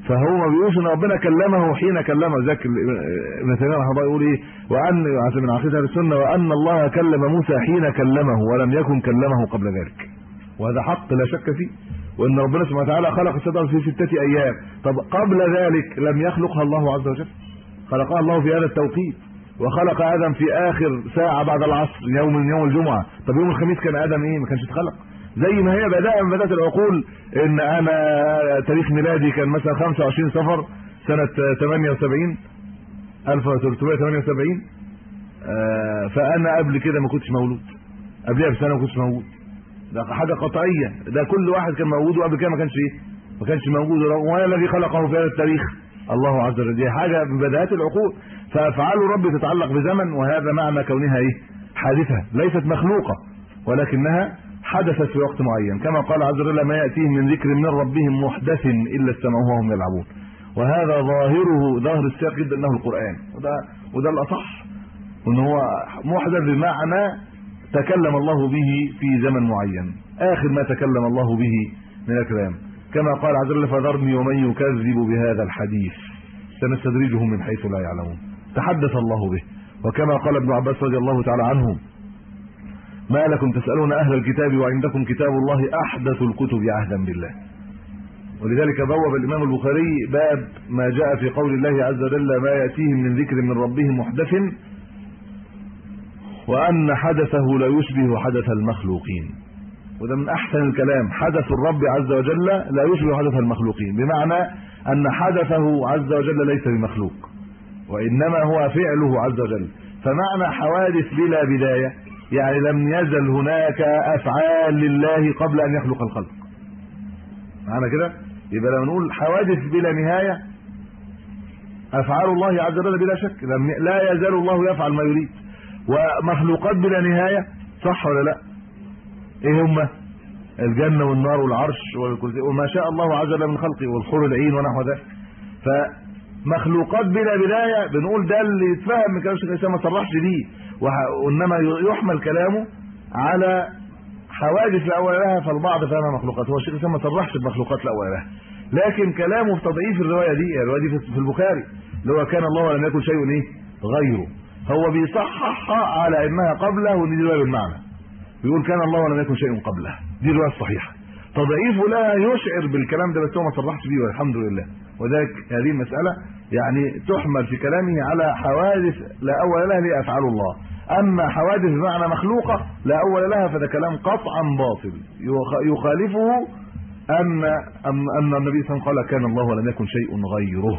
فهو ما بيقولش ان ربنا كلمه حين كلمه ذاك رحمه الله يقول إيه؟ وان من عقيدة السنة وأن الله كلم موسى حين كلمه ولم يكن كلمه قبل ذلك. وهذا حق لا شك فيه وإن ربنا سبحانه وتعالى خلق الشيطان في ستة أيام. طب قبل ذلك لم يخلقها الله عز وجل. خلقها الله في هذا التوقيت وخلق آدم في آخر ساعة بعد العصر يوم يوم الجمعة. طب يوم الخميس كان آدم إيه؟ ما كانش اتخلق. زي ما هي بدايه من بدايه العقول إن أنا تاريخ ميلادي كان مثلا 25 صفر سنة 78 1378 آه فأنا قبل كده ما كنتش مولود. قبلها بسنة ما كنتش موجود ده حاجة قطعية. ده كل واحد كان موجود وقبل كده ما كانش إيه؟ ما كانش موجود. وهو الذي خلقه في هذا التاريخ. الله عز وجل. دي حاجة من بدايات العقول. فأفعال الرب تتعلق بزمن وهذا معنى كونها إيه؟ حادثة ليست مخلوقة ولكنها حدثت في وقت معين. كما قال عز وجل ما يأتيهم من ذكر من ربهم محدث إلا استمعوه وهم يلعبون. وهذا ظاهره ظاهر السياق جدا أنه القرآن. وده وده الأصح. ان هو محدث بمعنى تكلم الله به في زمن معين. آخر ما تكلم الله به من الكلام. كما قال عز وجل فذرني ومن يكذب بهذا الحديث. سنستدرجهم من حيث لا يعلمون. تحدث الله به. وكما قال ابن عباس رضي الله تعالى عنه ما لكم تسألون أهل الكتاب وعندكم كتاب الله أحدث الكتب عهدا بالله. ولذلك بوب الإمام البخاري باب ما جاء في قول الله عز وجل ما يأتيهم من ذكر من ربهم محدث وأن حدثه لا يشبه حدث المخلوقين. وده من أحسن الكلام. حدث الرب عز وجل لا يشبه حدث المخلوقين. بمعنى أن حدثه عز وجل ليس بمخلوق وإنما هو فعله عز وجل. فمعنى حوادث بلا بداية يعني لم يزل هناك أفعال لله قبل أن يخلق الخلق. معنى كده؟ يبقى لما نقول حوادث بلا نهاية أفعال الله عز وجل بلا شك. لا يزال الله يفعل ما يريد. ومخلوقات بلا نهاية صح ولا لا؟ إيه هم؟ الجنة والنار والعرش والكرسي. وما شاء الله عز وجل من خلقه والحور العين ونحو ذلك. فمخلوقات بلا بداية بنقول ده اللي يتفهم من كلام الشيخ الإسلام ما صرحش بيه. وإنما يحمل كلامه على حوادث الأول لها فالبعض فهمها مخلوقات. هو الشيخ الاسلام ما صرحش بمخلوقات الأول لها. لكن كلامه في تضعيف الرواية دي الرواية دي في البخاري اللي هو كان الله ولم يكن شيء إيه؟ غيره. هو بيصححها على إنها قبله ودي رواية بالمعنى. بيقول كان الله ولم يكن شيء قبله. دي الروايه الصحيحه تضعيفه لا يشعر بالكلام ده بس هو ما صرحش بيه والحمد لله. وذلك هذه المسألة يعني تحمل في كلامه على حوادث لا أول لها هي افعال الله. أما حوادث بمعنى مخلوقة لا أول لها فده كلام قطعا باطل. يخالفه ان أن النبي صلى الله عليه وسلم قال كان الله ولم يكن شيء غيره.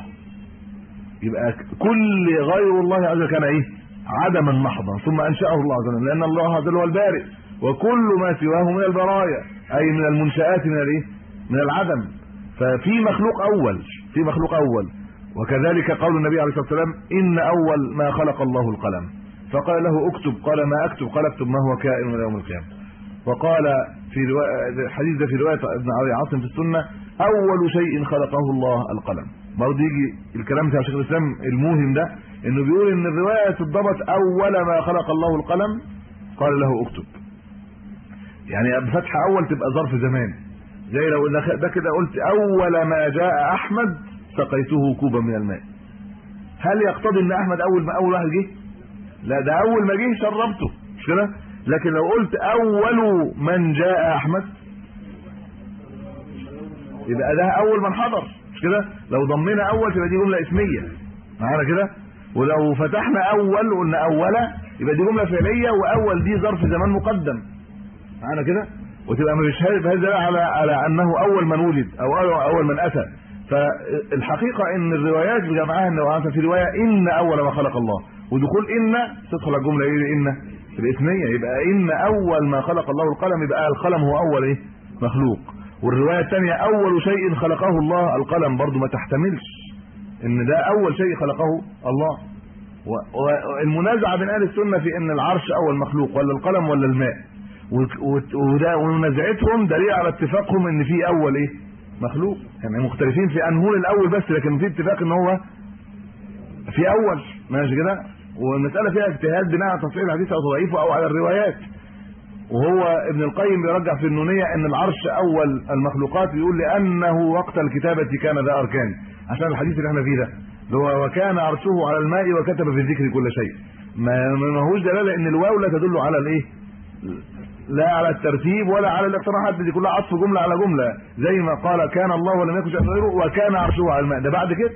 يبقى كل غير الله عز وجل كان إيه؟ عدما محضا. ثم أنشأه الله عز وجل. لأن الله عز وجل هو البارئ. وكل ما سواه من البرايا أي من المنشآت من الإيه؟ من العدم. ففي مخلوق أول. في مخلوق أول. وكذلك قول النبي عليه الصلاة والسلام إن أول ما خلق الله القلم. فقال له اكتب. قال ما أكتب؟ قال اكتب ما هو كائن إلى يوم القيامة. وقال في الحديث ده في رواية ابن أبي عاصم في السنة أول شيء خلقه الله القلم. برضه يجي الكلام بتاع شيخ الإسلام الموهم ده إنه بيقول إن الرواية تضبط أول ما خلق الله القلم. قال له اكتب. يعني بفتح أول تبقى ظرف زمان. زي لو ده كده قلت أول ما جاء أحمد سقيته كوبا من الماء. هل يقتضي ان احمد اول ما اول واحد جه؟ لا ده اول ما جه شربته مش كده؟ لكن لو قلت اول من جاء احمد يبقى ده اول من حضر مش كده؟ لو ضمينا اول تبقى دي جملة اسمية. معانا كده؟ ولو فتحنا اول وقلنا اولا يبقى دي جملة فعلية واول دي ظرف زمان مقدم. معانا كده؟ وتبقى مش هذا على على انه اول من ولد أو أول من اتى. فالحقيقة ان الروايات بجمعها ان في روايه ان اول ما خلق الله ودخول ان تدخل الجمله إيه ان الاسميه يبقى ان اول ما خلق الله القلم يبقى القلم هو اول إيه مخلوق والروايه الثانية اول شيء خلقه الله القلم برضو ما تحتملش ان ده اول شيء خلقه الله والمنازعه بين أهل السنة في ان العرش اول مخلوق ولا القلم ولا الماء وده ومنازعتهم دليل على اتفاقهم ان في اول إيه مخلوق. يعني مختلفين في أنهون الأول بس لكن في اتفاق إن هو في أول. ماشي كده؟ والمسألة فيها اجتهاد بناء على تصحيح الحديث أو تضعيفه أو على الروايات. وهو ابن القيم بيرجع في النونية إن العرش أول المخلوقات يقول لأنه وقت الكتابة كان ذا أركان. عشان الحديث اللي إحنا فيه ده. اللي هو وكان عرشه على الماء وكتب في الذكر كل شيء. ما ما هوش دلالة إن الواو لا تدل على الإيه؟ لا على الترتيب ولا على الاقتراحات دي كلها عطف جملة على جملة. زي ما قال كان الله ولم يكن شيء غيره وكان عرشه على الماء. ده بعد كده؟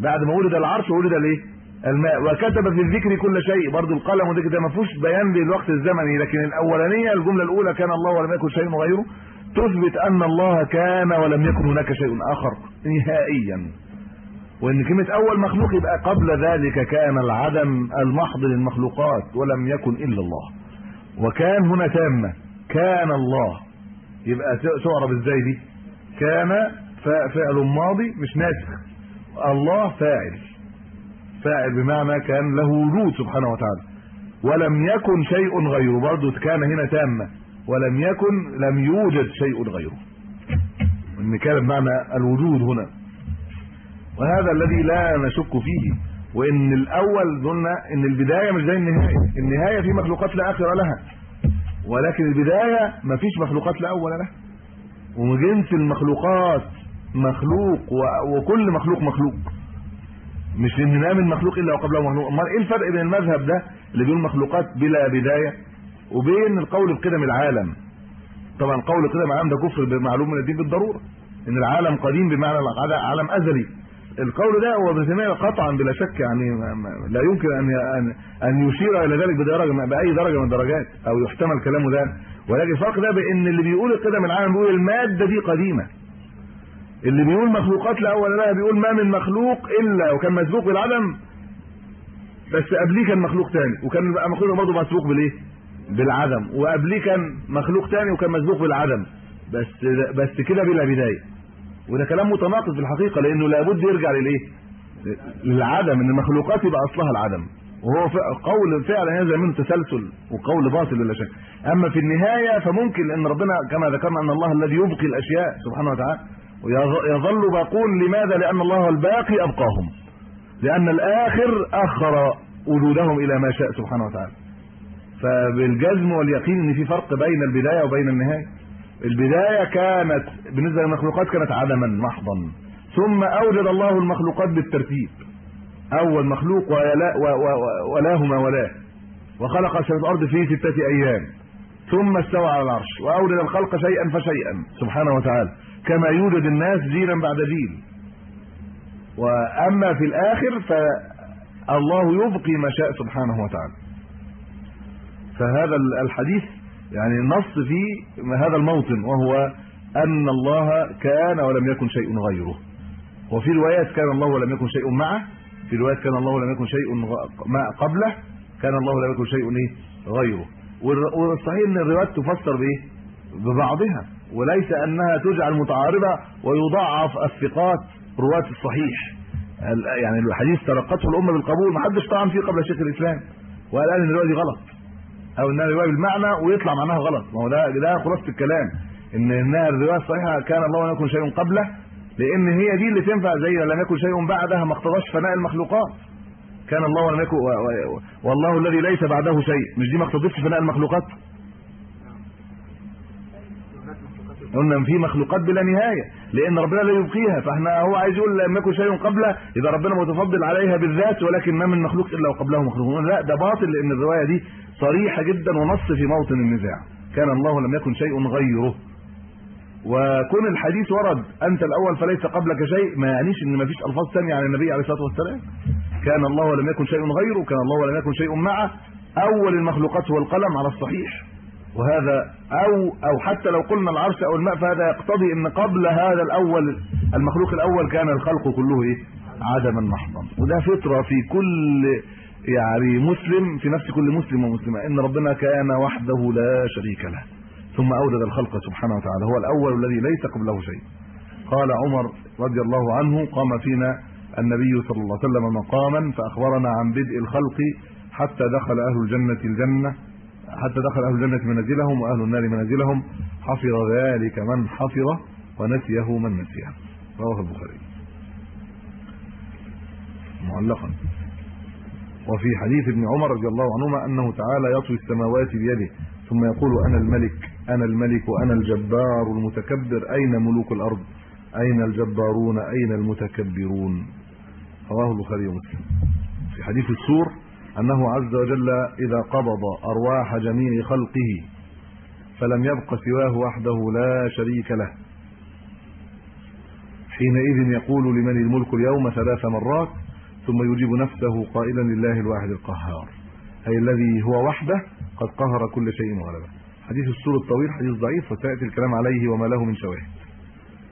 بعد ما ولد العرش ولد الايه؟ الماء. وكتب في الذكر كل شيء. برضو القلم وده كده ما فيهوش بيان للوقت الزمني لكن الأولانية الجملة الأولى كان الله ولم يكن شيء غيره. تثبت أن الله كان ولم يكن هناك شيء آخر نهائيا. وإن كلمة أول مخلوق يبقى قبل ذلك كان العدم المحض للمخلوقات ولم يكن إلا الله. وكان هنا تامة. كان الله. يبقى تعرف إزاي دي؟ كان فعل ماضي مش ناسخ. الله فاعل. فاعل بمعنى كان له وجود سبحانه وتعالى. ولم يكن شيء غيره. برضه كان هنا تامة. ولم يكن لم يوجد شيء غيره. ان كان بمعنى الوجود هنا. وهذا الذي لا نشك فيه. وإن الأول قلنا إن البداية مش زي النهاية. النهاية في مخلوقات لا اخر لها. ولكن البداية ما فيش مخلوقات لا أول لها. وجنس المخلوقات مخلوق وكل مخلوق مخلوق. مش إن ما من مخلوق إلا وقبله مخلوق. أمال إيه الفرق بين المذهب ده اللي بيقول مخلوقات بلا بداية وبين القول بقدم العالم؟ طبعا قول قدم العالم ده كفر بمعلوم من الدين بالضرورة. إن العالم قديم بمعنى عالم أزلي. القول ده هو ابن تيمية قطعا بلا شك يعني لا يمكن أن ان يشير إلى ذلك بدرجه بأي درجة من الدرجات أو يحتمل كلامه ده. ولكن الفرق ده بأن اللي بيقول القدم العالم بيقول المادة دي قديمة. اللي بيقول مخلوقات لا أول بيقول ما من مخلوق إلا وكان مسبوق بالعدم بس قبليه كان مخلوق تاني وكان بقى مخلوق برضه مسبوق بالإيه؟ بالعدم وقبليه كان مخلوق تاني وكان مسبوق بالعدم. بس بس كده بلا بداية. وده كلام متناقض في الحقيقة لأنه لابد يرجع للإيه؟ للعدم إن المخلوقات يبقى أصلها العدم. وهو قول فعلا هذا منه تسلسل وقول باطل بلا شك. أما في النهاية فممكن إن ربنا كما ذكرنا أن الله الذي يبقي الأشياء سبحانه وتعالى ويظل باقون لماذا؟ لأن الله الباقي أبقاهم. لأن الآخر أخر وجودهم إلى ما شاء سبحانه وتعالى. فبالجزم واليقين إن في فرق بين البداية وبين النهاية. البداية كانت بالنسبة للمخلوقات كانت عدما محضا. ثم أوجد الله المخلوقات بالترتيب. أول مخلوق ولا ولاه ما ولاه. وخلق الأرض في ستة أيام. ثم استوى على العرش. واولد الخلق شيئا فشيئا. سبحانه وتعالى. كما يوجد الناس جيلا بعد جيل. وأما في الآخر فالله يبقي ما شاء سبحانه وتعالى. فهذا الحديث يعني نص في هذا الموطن وهو أن الله كان ولم يكن شيء غيره. وفي روايات كان الله ولم يكن شيء معه في روايات كان الله ولم يكن شيء ما قبله كان الله ولم يكن شيء إيه غيره والصحيح إن الروايات تفسر بايه ببعضها وليس أنها تجعل متعارضه ويضاعف الثقات. رواه الصحيح يعني الحديث تلقته الأمة بالقبول ما حدش طعن فيه قبل شيخ الإسلام وقال ان الرواية دي غلط. أو إنها رواية بالمعنى ويطلع معناها غلط. ما هو ده ده خلاصة الكلام. إن إنها الروايه الصحيحه كان الله ولم يكن شيء قبله لأن هي دي اللي تنفع زي لم يكن شيء بعدها ما اقتضاش فناء المخلوقات. كان الله ولم يكن والله الذي ليس بعده شيء. مش دي ما اقتضتش فناء المخلوقات؟ قلنا في مخلوقات بلا نهاية. لأن ربنا لا يبقيها. فإحنا هو عايز يقول لم يكن شيء قبله إذا ربنا متفضل عليها بالذات ولكن ما من مخلوق إلا وقبله مخلوق. لا ده باطل لأن الرواية دي صريحة جدا ونص في موطن النزاع. كان الله لم يكن شيء غيره. وكون الحديث ورد أنت الأول فليس قبلك شيء ما يعنيش إن ما فيش ألفاظ ثانية عن النبي عليه الصلاة والسلام. كان الله ولم يكن شيء غيره كان الله ولم يكن شيء معه. أول المخلوقات هو القلم على الصحيح. وهذا أو أو حتى لو قلنا العرش أو الماء فهذا يقتضي إن قبل هذا الأول المخلوق الأول كان الخلق كله إيه؟ عدما محضا. وده فطرة في كل يعني مسلم في نفس كل مسلم ومسلمة. إن ربنا كان وحده لا شريك له. ثم اولد الخلق سبحانه وتعالى. هو الأول الذي ليس قبله شيء. قال عمر رضي الله عنه قام فينا النبي صلى الله عليه وسلم مقاما فأخبرنا عن بدء الخلق حتى دخل أهل الجنة الجنة حتى دخل أهل الجنة منازلهم وأهل النار منازلهم. حفظ ذلك من حفظه ونسيه من نسيه. رواه البخاري. معلقا وفي حديث ابن عمر رضي الله عنهما أنه تعالى يطوي السماوات بيده ثم يقول أنا الملك أنا الملك وأنا الجبار المتكبر أين ملوك الأرض؟ أين الجبارون؟ أين المتكبرون؟ رواه البخاري ومسلم. في حديث السور أنه عز وجل إذا قبض أرواح جميع خلقه فلم يبق سواه وحده لا شريك له. حينئذ يقول لمن الملك اليوم ثلاث مرات ثم يجيب نفسه قائلا لله الواحد القهار. أي الذي هو وحده قد قهر كل شيء وغلبه. حديث السور الطويل حديث ضعيف وسيأتي الكلام عليه وما له من شواهد.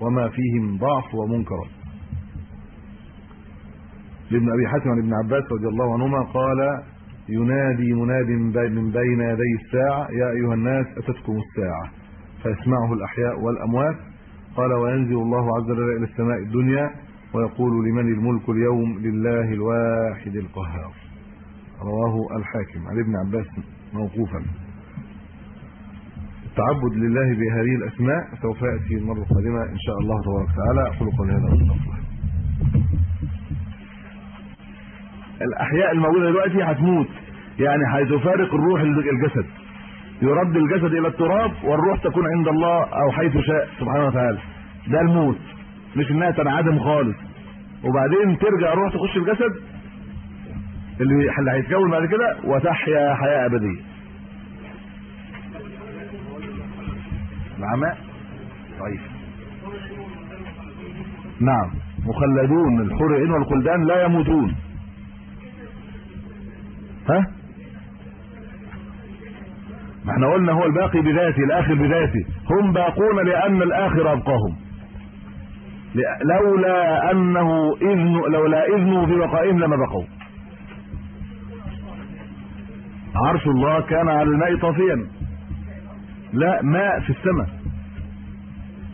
وما فيه من ضعف ومنكرات لابن أبي حاتم عن ابن عباس رضي الله عنهما قال ينادي مناد من بين يدي الساعة يا أيها الناس أتتكم الساعة؟ فيسمعه الأحياء والأموات. قال وينزل الله عز وجل إلى السماء الدنيا ويقول لمن الملك اليوم لله الواحد القهار. رواه الحاكم عن ابن عباس موقوفا. التعبد لله بهذه الأسماء سوف يأتي المرة القادمة إن شاء الله تبارك وتعالى. أقول قولي هذا. واستغفر الأحياء الموجودة دلوقتي هتموت. يعني هتفارق الروح الجسد. يرد الجسد إلى التراب والروح تكون عند الله أو حيث شاء سبحانه وتعالى. ده الموت. مش إنها تنعدم خالص. وبعدين ترجع روح تخش الجسد اللي اللي هيتكون بعد كده وتحيا حياة أبدية. العماء طيب. نعم. مخلدون الحور والخلدان لا يموتون. ها؟ ما إحنا قلنا هو الباقي بذاته الآخر بذاته. هم باقون لأن الآخر أبقاهم. لولا أنه اذن لولا إذنه ببقائهم لما بقوا. عرش الله كان على الماء طافيا. لا ماء في السماء.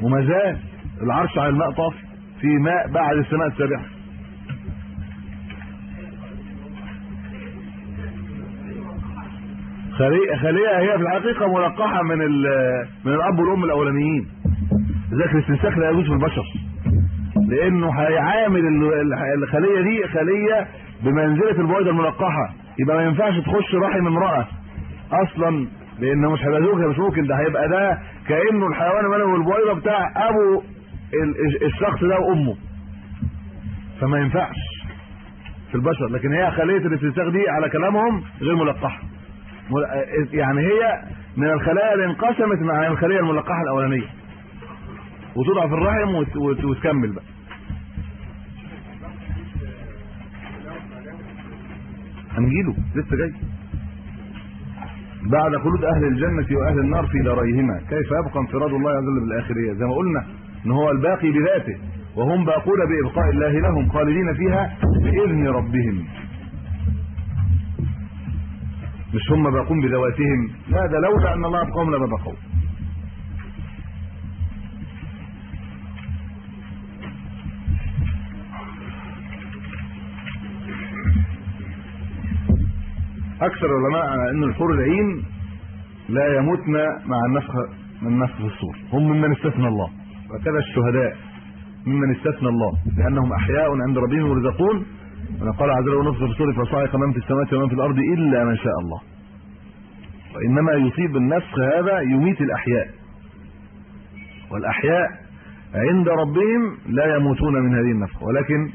وما زال العرش على الماء طافي. في ماء بعد السماء السابعه خليه خليه هي في الحقيقة ملقحة من من الأب والأم الأولانيين. ذاك الاستنساخ لا يجوز في البشر. لأنه هيعامل الخلية دي خلية بمنزلة البويضه الملقحة. يبقى ما ينفعش تخش رحم امرأة أصلا لأنه مش هيبقى زوجها مش ممكن. ده هيبقى ده كأنه الحيوان المنوي البويضه بتاع أبو الشخص ده وأمه. فما ينفعش في البشر. لكن هي خلية الاستنساخ دي على كلامهم غير ملقحة. مل- يعني هي من الخلايا اللي انقسمت مع الخلية الملقحة الأولانية. وتضع في الرحم وت- وت- وتكمل بقى. هنجيله لسه جاي. بعد خلود أهل الجنة وأهل النار في داريهما كيف يبقى انفراد الله عز وجل بالآخرية؟ زي ما قلنا إن هو الباقي بذاته وهم باقون بإبقاء الله لهم خالدين فيها بإذن ربهم. مش هم باقون بذواتهم. لا ده لولا أن الله ابقاهم لما بقوا أكثر العلماء على إن الحور العين لا يموتن مع النفخ من في الصور. هم ممن استثنى الله. وكذا الشهداء ممن استثنى الله لأنهم أحياء عند ربهم يرزقون. قال عز وجل نفخ في الصور فصعق من في السماوات ومن في الأرض إلا من شاء الله. وإنما يصيب النفخ هذا يميت الأحياء. والأحياء عند ربهم لا يموتون من هذه النفخ ولكن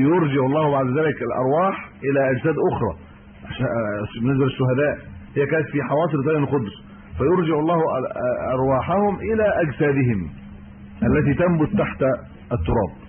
يرجع الله بعد ذلك الأرواح إلى أجساد أخرى. بالنسبة للشهداء هي كانت في حواصل طير القدس. فيرجع الله ال- أرواحهم إلى أجسادهم التي تنبت تحت التراب.